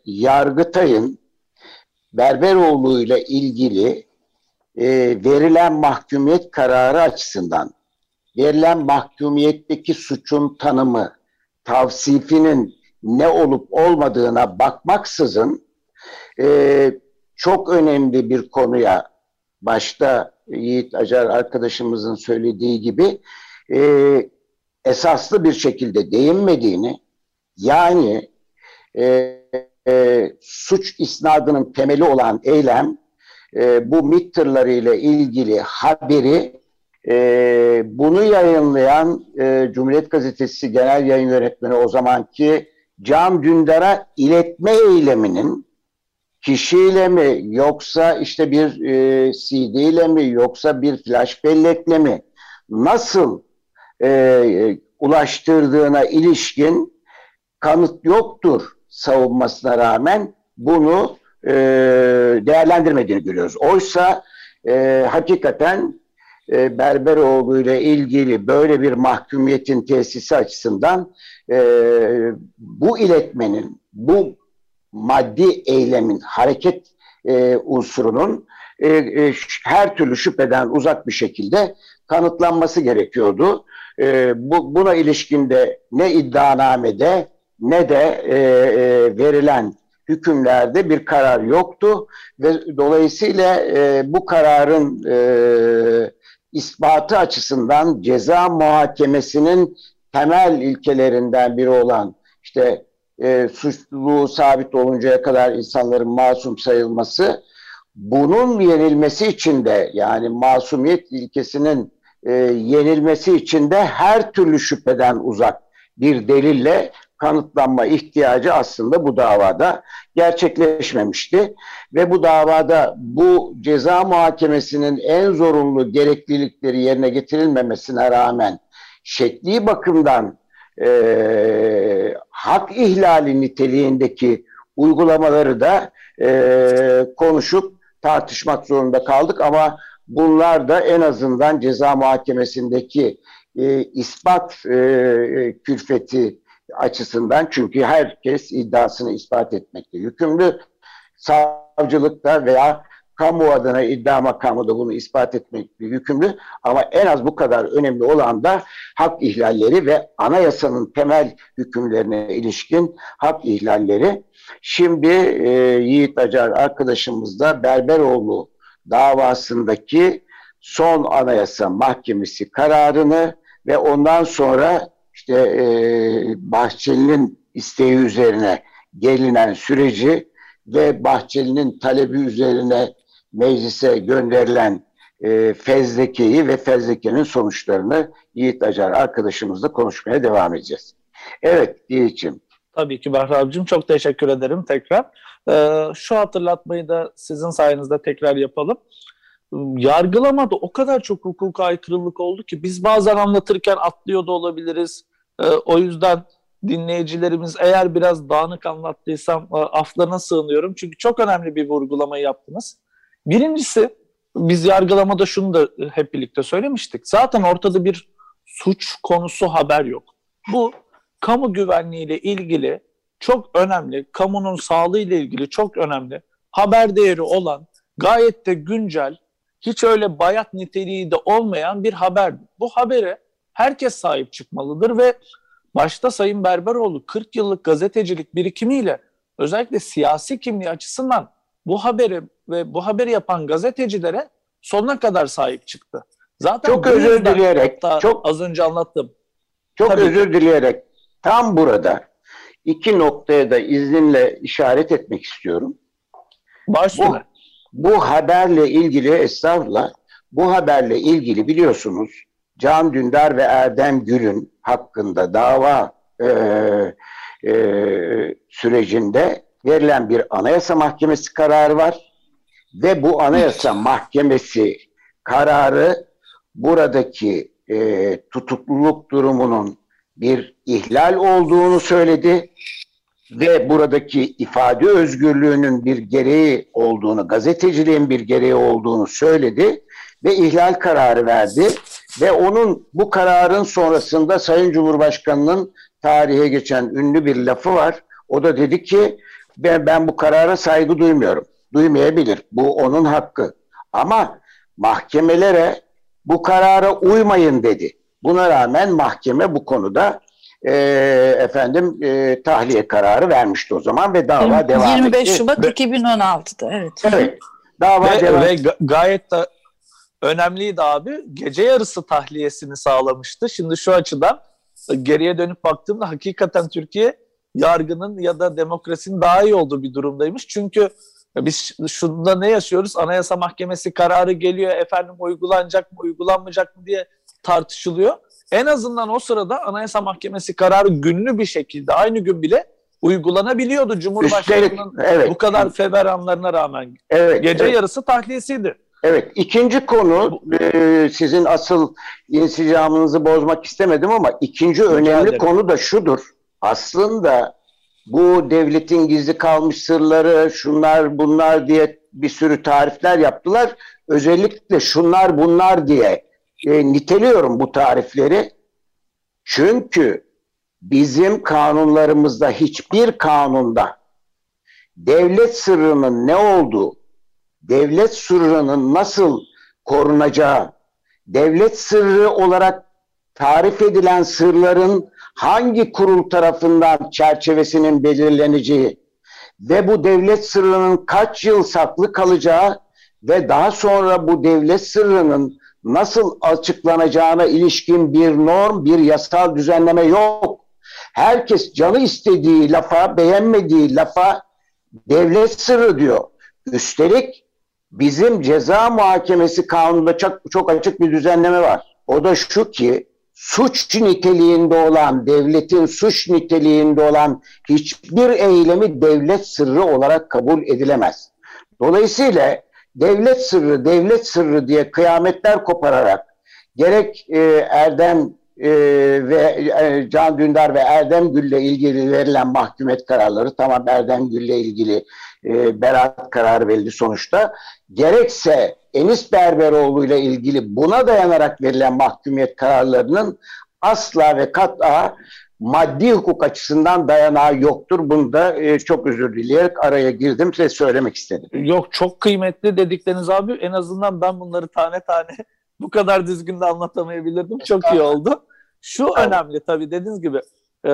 Yargıtay'ın Berberoğlu ile ilgili e, verilen mahkumiyet kararı açısından verilen mahkumiyetteki suçun tanımı, tavsifinin ne olup olmadığına bakmaksızın e, çok önemli bir konuya başta Yiğit Acar arkadaşımızın söylediği gibi e, esaslı bir şekilde değinmediğini yani e, e, suç isnadının temeli olan eylem e, bu MİT tırları ile ilgili haberi e, bunu yayınlayan e, Cumhuriyet Gazetesi Genel Yayın Yönetmeni o zamanki Can Dündar'a iletme eyleminin kişiyle mi yoksa işte bir e, CD ile mi yoksa bir flash bellekle mi nasıl e, ulaştırdığına ilişkin kanıt yoktur savunmasına rağmen bunu e, değerlendirmediğini görüyoruz. Oysa e, hakikaten e, Berberoğlu ile ilgili böyle bir mahkumiyetin tesisi açısından e, bu iletmenin, bu maddi eylemin, hareket e, unsurunun her türlü şüpheden uzak bir şekilde kanıtlanması gerekiyordu. E, bu, buna ilişkinde ne iddianamede ne de verilen hükümlerde bir karar yoktu ve dolayısıyla bu kararın ispatı açısından ceza muhakemesinin temel ilkelerinden biri olan işte e, suçluluğu sabit oluncaya kadar insanların masum sayılması bunun yenilmesi için de yani masumiyet ilkesinin e, yenilmesi için de her türlü şüpheden uzak bir delille kanıtlanma ihtiyacı aslında bu davada gerçekleşmemişti. Ve bu davada bu ceza muhakemesinin en zorunlu gereklilikleri yerine getirilmemesine rağmen şekli bakımdan e, hak ihlali niteliğindeki uygulamaları da e, konuşup tartışmak zorunda kaldık ama bunlar da en azından ceza muhakemesindeki e, ispat e, külfeti açısından çünkü herkes iddiasını ispat etmekte yükümlü. Savcılıkta veya kamu adına iddia makamı da bunu ispat etmekte yükümlü. Ama en az bu kadar önemli olan da hak ihlalleri ve anayasanın temel hükümlerine ilişkin hak ihlalleri. Şimdi e, Yiğit Acar arkadaşımız da Berberoğlu davasındaki son anayasa mahkemesi kararını ve ondan sonra işte e, Bahçeli'nin isteği üzerine gelinen süreci ve Bahçeli'nin talebi üzerine meclise gönderilen e, fezlekeyi ve fezlekenin sonuçlarını Yiğit Acar arkadaşımızla konuşmaya devam edeceğiz. Evet Yiğit'ciğim. Tabii ki Bahri abicim çok teşekkür ederim tekrar. Ee, şu hatırlatmayı da sizin sayenizde tekrar yapalım. Yargılamada o kadar çok hukuka aykırılık oldu ki biz bazen anlatırken atlıyor da olabiliriz. O yüzden dinleyicilerimiz eğer biraz dağınık anlattıysam e, aflarına sığınıyorum. Çünkü çok önemli bir vurgulamayı yaptınız. Birincisi biz yargılamada şunu da hep birlikte söylemiştik. Zaten ortada bir suç konusu haber yok. Bu kamu güvenliğiyle ilgili çok önemli, kamunun sağlığı ile ilgili çok önemli haber değeri olan, gayet de güncel, hiç öyle bayat niteliği de olmayan bir haber. Bu habere herkes sahip çıkmalıdır ve başta Sayın Berberoğlu 40 yıllık gazetecilik birikimiyle özellikle siyasi kimliği açısından bu haberi ve bu haberi yapan gazetecilere sonuna kadar sahip çıktı. Zaten çok özür dileyerek, çok az önce anlattım. Çok Tabii. özür dileyerek tam burada iki noktaya da izninle işaret etmek istiyorum. Başüstüne. Bu, haberle ilgili estağfurullah bu haberle ilgili biliyorsunuz Can Dündar ve Erdem Gül'ün hakkında dava e, e, sürecinde verilen bir anayasa mahkemesi kararı var. Ve bu anayasa mahkemesi kararı buradaki e, tutukluluk durumunun bir ihlal olduğunu söyledi ve buradaki ifade özgürlüğünün bir gereği olduğunu, gazeteciliğin bir gereği olduğunu söyledi ve ihlal kararı verdi ve onun bu kararın sonrasında Sayın Cumhurbaşkanı'nın tarihe geçen ünlü bir lafı var. O da dedi ki ben, ben bu karara saygı duymuyorum. Duymayabilir. Bu onun hakkı. Ama mahkemelere bu karara uymayın dedi. Buna rağmen mahkeme bu konuda e, efendim e, tahliye kararı vermişti o zaman ve dava 20, devam 25 etti. 25 Şubat 2016'da evet. Evet. Dava ve, devam ve gayet de önemliydi abi. Gece yarısı tahliyesini sağlamıştı. Şimdi şu açıdan geriye dönüp baktığımda hakikaten Türkiye yargının ya da demokrasinin daha iyi olduğu bir durumdaymış. Çünkü biz şunda ne yaşıyoruz? Anayasa Mahkemesi kararı geliyor efendim uygulanacak mı uygulanmayacak mı diye tartışılıyor. En azından o sırada Anayasa Mahkemesi kararı günlü bir şekilde aynı gün bile uygulanabiliyordu Cumhurbaşkanı'nın evet. bu kadar feveranlarına rağmen. Evet, Gece evet. yarısı tahliyesiydi. Evet, ikinci konu e, sizin asıl insicamınızı bozmak istemedim ama ikinci önemli konu da şudur. Aslında bu devletin gizli kalmış sırları, şunlar bunlar diye bir sürü tarifler yaptılar. Özellikle şunlar bunlar diye e, niteliyorum bu tarifleri. Çünkü bizim kanunlarımızda hiçbir kanunda devlet sırrının ne olduğu, devlet sırrının nasıl korunacağı, devlet sırrı olarak tarif edilen sırların hangi kurul tarafından çerçevesinin belirleneceği ve bu devlet sırrının kaç yıl saklı kalacağı ve daha sonra bu devlet sırrının nasıl açıklanacağına ilişkin bir norm, bir yasal düzenleme yok. Herkes canı istediği lafa, beğenmediği lafa devlet sırrı diyor. Üstelik bizim ceza muhakemesi kanununda çok, çok açık bir düzenleme var. O da şu ki suç niteliğinde olan, devletin suç niteliğinde olan hiçbir eylemi devlet sırrı olarak kabul edilemez. Dolayısıyla devlet sırrı, devlet sırrı diye kıyametler kopararak gerek e, Erdem e, ve e, Can Dündar ve Erdem Gül'le ilgili verilen mahkumet kararları tamam Erdem Gül'le ilgili e, beraat kararı verildi sonuçta. Gerekse Enis Berberoğlu ile ilgili buna dayanarak verilen mahkumiyet kararlarının asla ve kat'a maddi hukuk açısından dayanağı yoktur. Bunu da e, çok özür dileyerek araya girdim size söylemek istedim. Yok çok kıymetli dedikleriniz abi. En azından ben bunları tane tane *laughs* bu kadar düzgün de anlatamayabilirdim. Çok iyi oldu. Şu Evet. önemli tabii dediğiniz gibi e,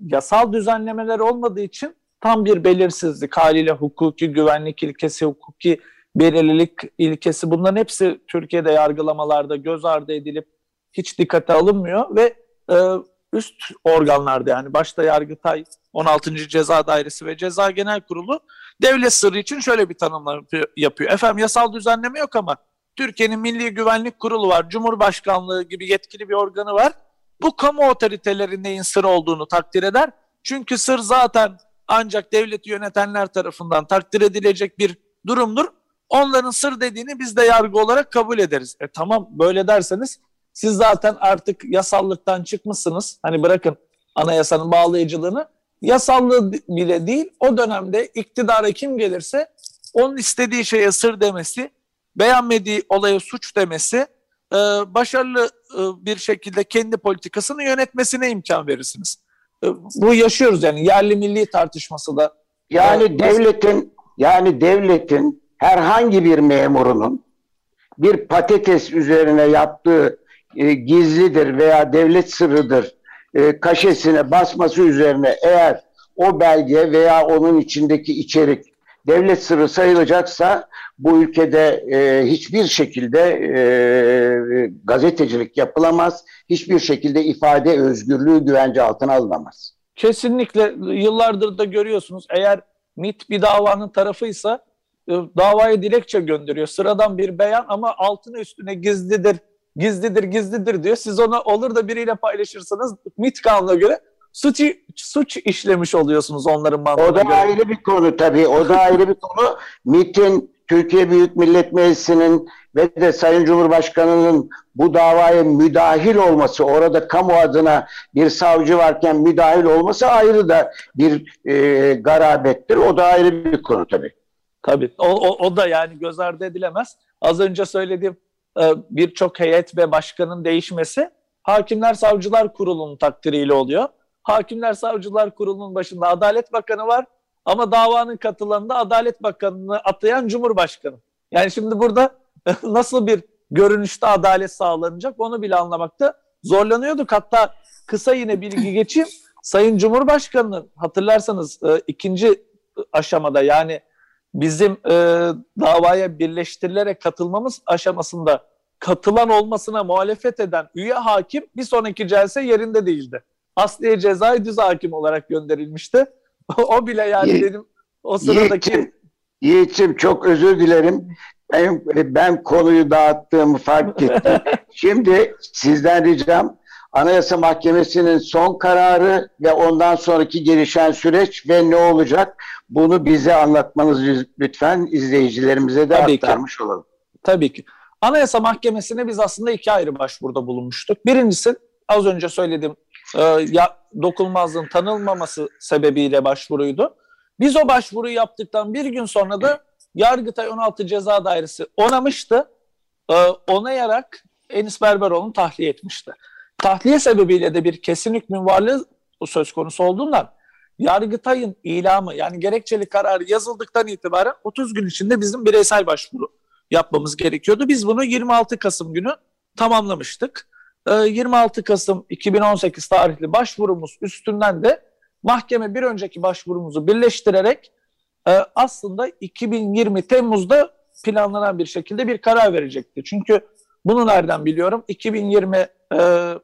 yasal düzenlemeler olmadığı için tam bir belirsizlik haliyle hukuki güvenlik ilkesi, hukuki belirlilik ilkesi bunların hepsi Türkiye'de yargılamalarda göz ardı edilip hiç dikkate alınmıyor ve e, üst organlarda yani başta Yargıtay, 16. Ceza Dairesi ve Ceza Genel Kurulu devlet sırrı için şöyle bir tanımlama yapıyor- yapıyor. Efendim yasal düzenleme yok ama Türkiye'nin Milli Güvenlik Kurulu var, Cumhurbaşkanlığı gibi yetkili bir organı var. Bu kamu otoritelerinin neyin sır olduğunu takdir eder. Çünkü sır zaten ancak devleti yönetenler tarafından takdir edilecek bir durumdur. Onların sır dediğini biz de yargı olarak kabul ederiz. E tamam böyle derseniz siz zaten artık yasallıktan çıkmışsınız. Hani bırakın anayasanın bağlayıcılığını. Yasallığı bile değil o dönemde iktidara kim gelirse onun istediği şeye sır demesi, beğenmediği olaya suç demesi, e, başarılı e, bir şekilde kendi politikasını yönetmesine imkan verirsiniz. E, bu yaşıyoruz yani yerli milli tartışması da. Yani devletin yani devletin herhangi bir memurunun bir patates üzerine yaptığı e, gizlidir veya devlet sırrıdır e, kaşesine basması üzerine eğer o belge veya onun içindeki içerik devlet sırrı sayılacaksa bu ülkede e, hiçbir şekilde e, gazetecilik yapılamaz. Hiçbir şekilde ifade özgürlüğü güvence altına alınamaz. Kesinlikle yıllardır da görüyorsunuz eğer MIT bir davanın tarafıysa e, davaya dilekçe gönderiyor. Sıradan bir beyan ama altına üstüne gizlidir, gizlidir, gizlidir diyor. Siz onu olur da biriyle paylaşırsanız MIT kanuna göre suç, suç işlemiş oluyorsunuz onların mantığına O da göre. ayrı bir konu tabii. O da ayrı bir konu. MİT'in, Türkiye Büyük Millet Meclisi'nin ve de Sayın Cumhurbaşkanı'nın bu davaya müdahil olması, orada kamu adına bir savcı varken müdahil olması ayrı da bir e, garabettir. O da ayrı bir konu tabii. Tabii. O, o, o da yani göz ardı edilemez. Az önce söylediğim birçok heyet ve başkanın değişmesi Hakimler Savcılar Kurulu'nun takdiriyle oluyor. Hakimler Savcılar Kurulu'nun başında Adalet Bakanı var ama davanın katılanında Adalet Bakanı'nı atayan Cumhurbaşkanı. Yani şimdi burada *laughs* nasıl bir görünüşte adalet sağlanacak onu bile anlamakta zorlanıyorduk. Hatta kısa yine bilgi geçeyim. Sayın Cumhurbaşkanı'nın hatırlarsanız e, ikinci aşamada yani bizim e, davaya birleştirilerek katılmamız aşamasında katılan olmasına muhalefet eden üye hakim bir sonraki celse yerinde değildi. Asliye cezai düz hakim olarak gönderilmişti. *laughs* o bile yani Ye- dedim o sıradaki Yiğit'ciğim, Yiğit'ciğim çok özür dilerim. Ben, ben konuyu dağıttığımı fark ettim. *laughs* Şimdi sizden ricam Anayasa Mahkemesi'nin son kararı ve ondan sonraki gelişen süreç ve ne olacak bunu bize anlatmanız lütfen izleyicilerimize de Tabii ki. aktarmış olalım. Tabii ki. Anayasa Mahkemesi'ne biz aslında iki ayrı başvuruda bulunmuştuk. Birincisi az önce söylediğim e, ya, dokunulmazlığın tanınmaması sebebiyle başvuruydu. Biz o başvuruyu yaptıktan bir gün sonra da Yargıtay 16 Ceza Dairesi onamıştı. E, onayarak Enis Berberoğlu'nu tahliye etmişti. Tahliye sebebiyle de bir kesin hükmün varlığı söz konusu olduğundan Yargıtay'ın ilamı yani gerekçeli kararı yazıldıktan itibaren 30 gün içinde bizim bireysel başvuru yapmamız gerekiyordu. Biz bunu 26 Kasım günü tamamlamıştık. Ee, 26 Kasım 2018 tarihli başvurumuz üstünden de mahkeme bir önceki başvurumuzu birleştirerek e, aslında 2020 Temmuz'da planlanan bir şekilde bir karar verecekti. Çünkü bunu nereden biliyorum? 2020 e,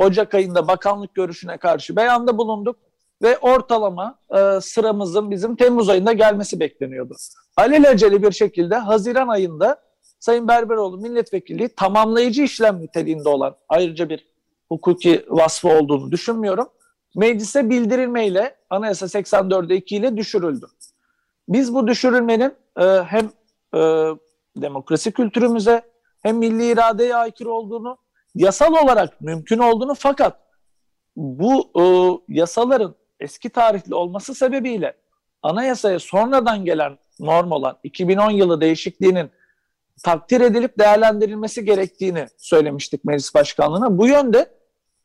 Ocak ayında bakanlık görüşüne karşı beyanda bulunduk ve ortalama e, sıramızın bizim Temmuz ayında gelmesi bekleniyordu. Alelacele bir şekilde Haziran ayında Sayın Berberoğlu milletvekilliği tamamlayıcı işlem niteliğinde olan ayrıca bir hukuki vasfı olduğunu düşünmüyorum. Meclise bildirilmeyle Anayasa 84'e 2 ile düşürüldü. Biz bu düşürülmenin e, hem e, demokrasi kültürümüze hem milli iradeye aykırı olduğunu, yasal olarak mümkün olduğunu fakat bu e, yasaların eski tarihli olması sebebiyle anayasaya sonradan gelen norm olan 2010 yılı değişikliğinin takdir edilip değerlendirilmesi gerektiğini söylemiştik meclis başkanlığına. Bu yönde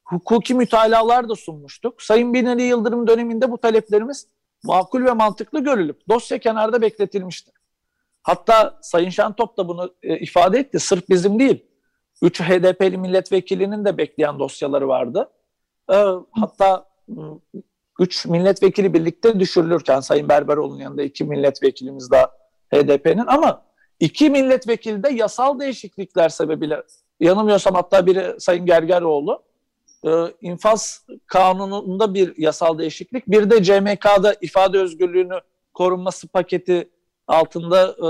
hukuki mütalalar da sunmuştuk. Sayın Binali Yıldırım döneminde bu taleplerimiz makul ve mantıklı görülüp dosya kenarda bekletilmişti. Hatta Sayın Şentop da bunu e, ifade etti. Sırf bizim değil. Üç HDP'li milletvekilinin de bekleyen dosyaları vardı. E, hatta üç milletvekili birlikte düşürülürken Sayın Berberoğlu'nun yanında iki milletvekilimiz daha HDP'nin ama iki milletvekili de yasal değişiklikler sebebiyle yanılmıyorsam hatta biri Sayın Gergeroğlu e, infaz kanununda bir yasal değişiklik bir de CMK'da ifade özgürlüğünü korunması paketi altında e,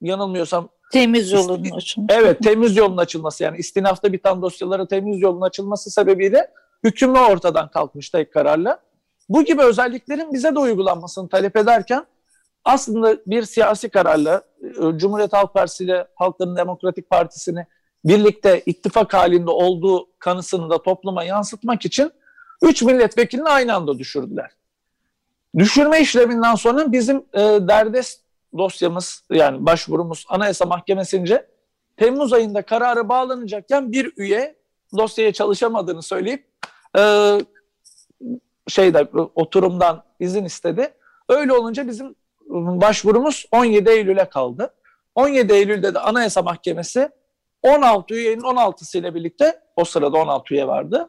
yanılmıyorsam temiz yolun açılması. Evet temiz yolun açılması yani istinafta biten dosyalara temiz yolun açılması sebebiyle hükümlü ortadan kalkmış tek kararla. Bu gibi özelliklerin bize de uygulanmasını talep ederken aslında bir siyasi kararla e, Cumhuriyet Halk Partisi ile Halkların Demokratik Partisi'ni birlikte ittifak halinde olduğu kanısını da topluma yansıtmak için üç milletvekilini aynı anda düşürdüler. Düşürme işleminden sonra bizim e, derdest dosyamız yani başvurumuz Anayasa Mahkemesi'nce Temmuz ayında kararı bağlanacakken bir üye dosyaya çalışamadığını söyleyip e, şeyde oturumdan izin istedi. Öyle olunca bizim başvurumuz 17 Eylül'e kaldı. 17 Eylül'de de Anayasa Mahkemesi 16 üyenin 16'sı ile birlikte o sırada 16 üye vardı.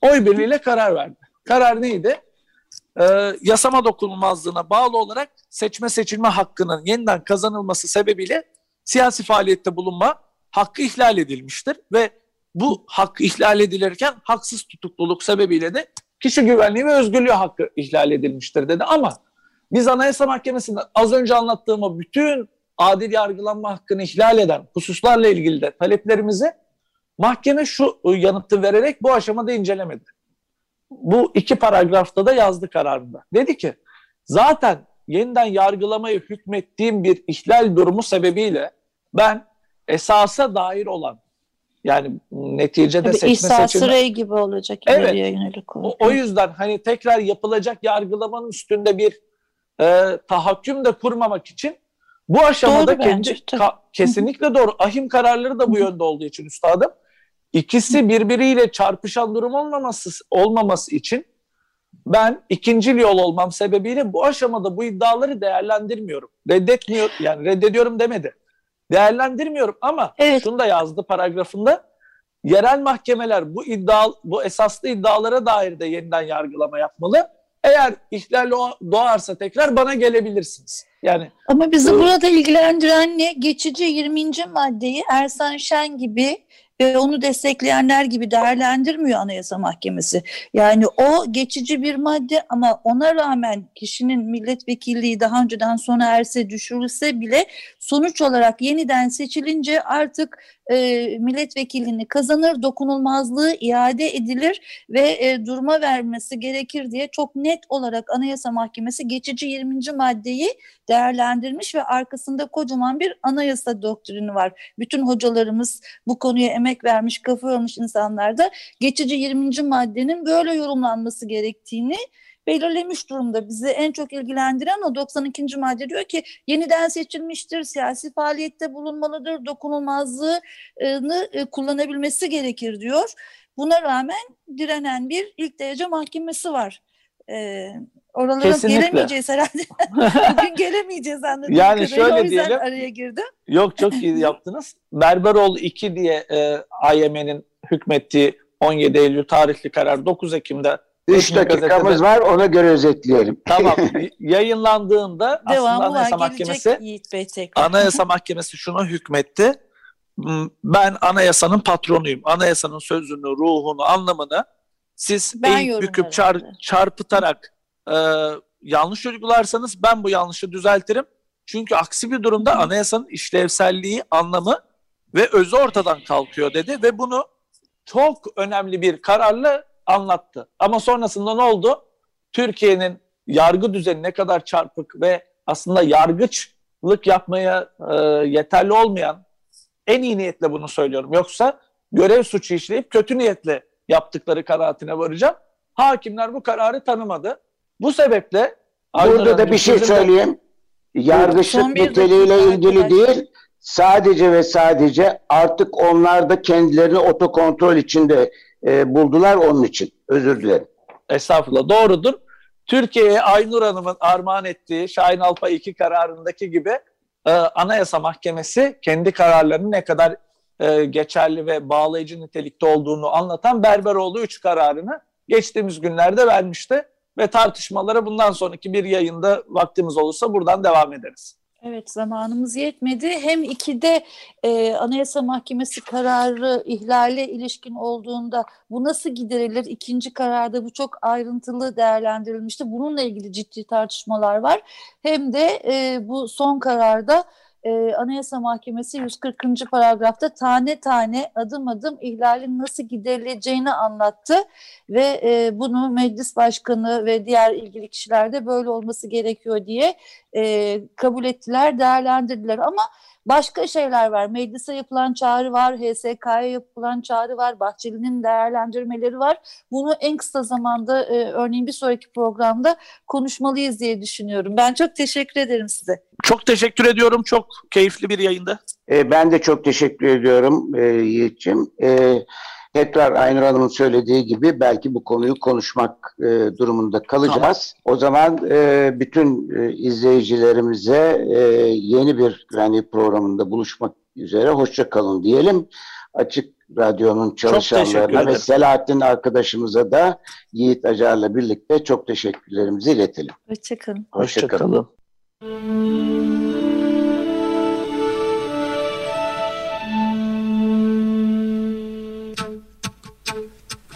Oy birliğiyle karar verdi. Karar neydi? Ee, yasama dokunulmazlığına bağlı olarak seçme seçilme hakkının yeniden kazanılması sebebiyle siyasi faaliyette bulunma hakkı ihlal edilmiştir ve bu hak ihlal edilirken haksız tutukluluk sebebiyle de kişi güvenliği ve özgürlüğü hakkı ihlal edilmiştir dedi. Ama biz Anayasa Mahkemesi'nde az önce anlattığım o bütün adil yargılanma hakkını ihlal eden hususlarla ilgili de taleplerimizi mahkeme şu yanıtı vererek bu aşamada incelemedi. Bu iki paragrafta da yazdı kararında. Dedi ki zaten yeniden yargılamayı hükmettiğim bir ihlal durumu sebebiyle ben esasa dair olan yani neticede Tabii seçme İsa seçilme... Sıray gibi olacak Evet. yönelik O, olarak. o yüzden hani tekrar yapılacak yargılamanın üstünde bir e, tahakküm de kurmamak için bu aşamada Doğru kendi bence, ka- kesinlikle doğru. Ahim kararları da bu yönde olduğu için üstadım. İkisi birbiriyle çarpışan durum olmaması olmaması için ben ikinci yol olmam sebebiyle bu aşamada bu iddiaları değerlendirmiyorum. Reddetmiyor yani reddediyorum demedi. Değerlendirmiyorum ama Evet. şunu da yazdı paragrafında. Yerel mahkemeler bu iddia bu esaslı iddialara dair de yeniden yargılama yapmalı. Eğer ihlal doğarsa tekrar bana gelebilirsiniz. Yani Ama bizi Evet. burada ilgilendiren ne? Geçici 20. maddeyi Ersan Şen gibi ve onu destekleyenler gibi değerlendirmiyor Anayasa Mahkemesi. Yani o geçici bir madde ama ona rağmen kişinin milletvekilliği daha önceden sona erse düşürülse bile sonuç olarak yeniden seçilince artık e, milletvekilliğini kazanır, dokunulmazlığı iade edilir ve e, duruma vermesi gerekir diye çok net olarak Anayasa Mahkemesi geçici 20. maddeyi değerlendirmiş ve arkasında kocaman bir anayasa doktrini var. Bütün hocalarımız bu konuya emek vermiş, kafa yormuş insanlar da geçici 20. maddenin böyle yorumlanması gerektiğini belirlemiş durumda. Bizi en çok ilgilendiren o 92. madde diyor ki yeniden seçilmiştir, siyasi faaliyette bulunmalıdır, dokunulmazlığını e, kullanabilmesi gerekir diyor. Buna rağmen direnen bir ilk derece mahkemesi var. Ee, oralara Kesinlikle. gelemeyeceğiz herhalde. *laughs* Bugün gelemeyeceğiz anladığım Yani kadarıyla. şöyle O yüzden diyelim. araya girdim. Yok çok iyi *laughs* yaptınız. Berberoğlu 2 diye e, AYM'nin hükmettiği 17 Eylül tarihli karar 9 Ekim'de 3 Resmi dakikamız var ona göre özetleyelim. tamam *laughs* yayınlandığında aslında. Anayasa Gelecek Mahkemesi. Anayasa Mahkemesi şunu hükmetti. M, Ben anayasanın patronuyum. Anayasanın sözünü, ruhunu, anlamını siz Ben yorumlarım büküp çar- çarpıtarak e, yanlış uygularsanız ben bu yanlışı düzeltirim. Çünkü aksi bir durumda anayasanın işlevselliği, anlamı ve özü ortadan kalkıyor dedi ve bunu çok önemli bir kararla anlattı. Ama sonrasında ne oldu? Türkiye'nin yargı düzeni ne kadar çarpık ve aslında yargıçlık yapmaya e, yeterli olmayan en iyi niyetle bunu söylüyorum. Yoksa görev suçu işleyip kötü niyetle yaptıkları kanaatine varacağım. Hakimler bu kararı tanımadı. Bu sebeple Burada da bir şey söyleyeyim. Yargıçlık niteliğiyle ilgili arkadaşlar. değil, sadece ve sadece artık onlar da kendilerini otokontrol içinde e, buldular onun için. Özür dilerim. Estağfurullah doğrudur. Türkiye'ye Aynur Hanım'ın armağan ettiği Şahin Alpay 2 kararındaki gibi e, Anayasa Mahkemesi kendi kararlarının ne kadar e, geçerli ve bağlayıcı nitelikte olduğunu anlatan Berberoğlu 3 kararını geçtiğimiz günlerde vermişti ve tartışmalara bundan sonraki bir yayında vaktimiz olursa buradan devam ederiz. Evet zamanımız yetmedi. Hem ikide e, Anayasa Mahkemesi kararı ihlale ilişkin olduğunda bu nasıl giderilir? İkinci kararda bu çok ayrıntılı değerlendirilmişti. Bununla ilgili ciddi tartışmalar var. Hem de e, bu son kararda e, Anayasa Mahkemesi 140. paragrafta tane tane adım adım ihlalin nasıl giderileceğini anlattı ve e, bunu meclis başkanı ve diğer ilgili kişiler de böyle olması gerekiyor diye e, kabul ettiler, değerlendirdiler ama Başka şeyler var. Meclise yapılan çağrı var, HSK'ya yapılan çağrı var, Bahçeli'nin değerlendirmeleri var. Bunu en kısa zamanda e, örneğin bir sonraki programda konuşmalıyız diye düşünüyorum. Ben çok teşekkür ederim size. Çok teşekkür ediyorum. Çok keyifli bir yayında. E, ben de çok teşekkür ediyorum e, Yiğit'ciğim. E, tekrar Aynur Hanım'ın söylediği gibi belki bu konuyu konuşmak e, durumunda kalacağız. Tamam. O zaman e, bütün e, izleyicilerimize e, yeni bir güvenlik programında buluşmak üzere hoşça kalın diyelim. Açık Radyo'nun çalışanlarına ve Selahattin arkadaşımıza da Yiğit Acar'la birlikte çok teşekkürlerimizi iletelim. Hoşçakalın. Hoşçakalın. Hoşça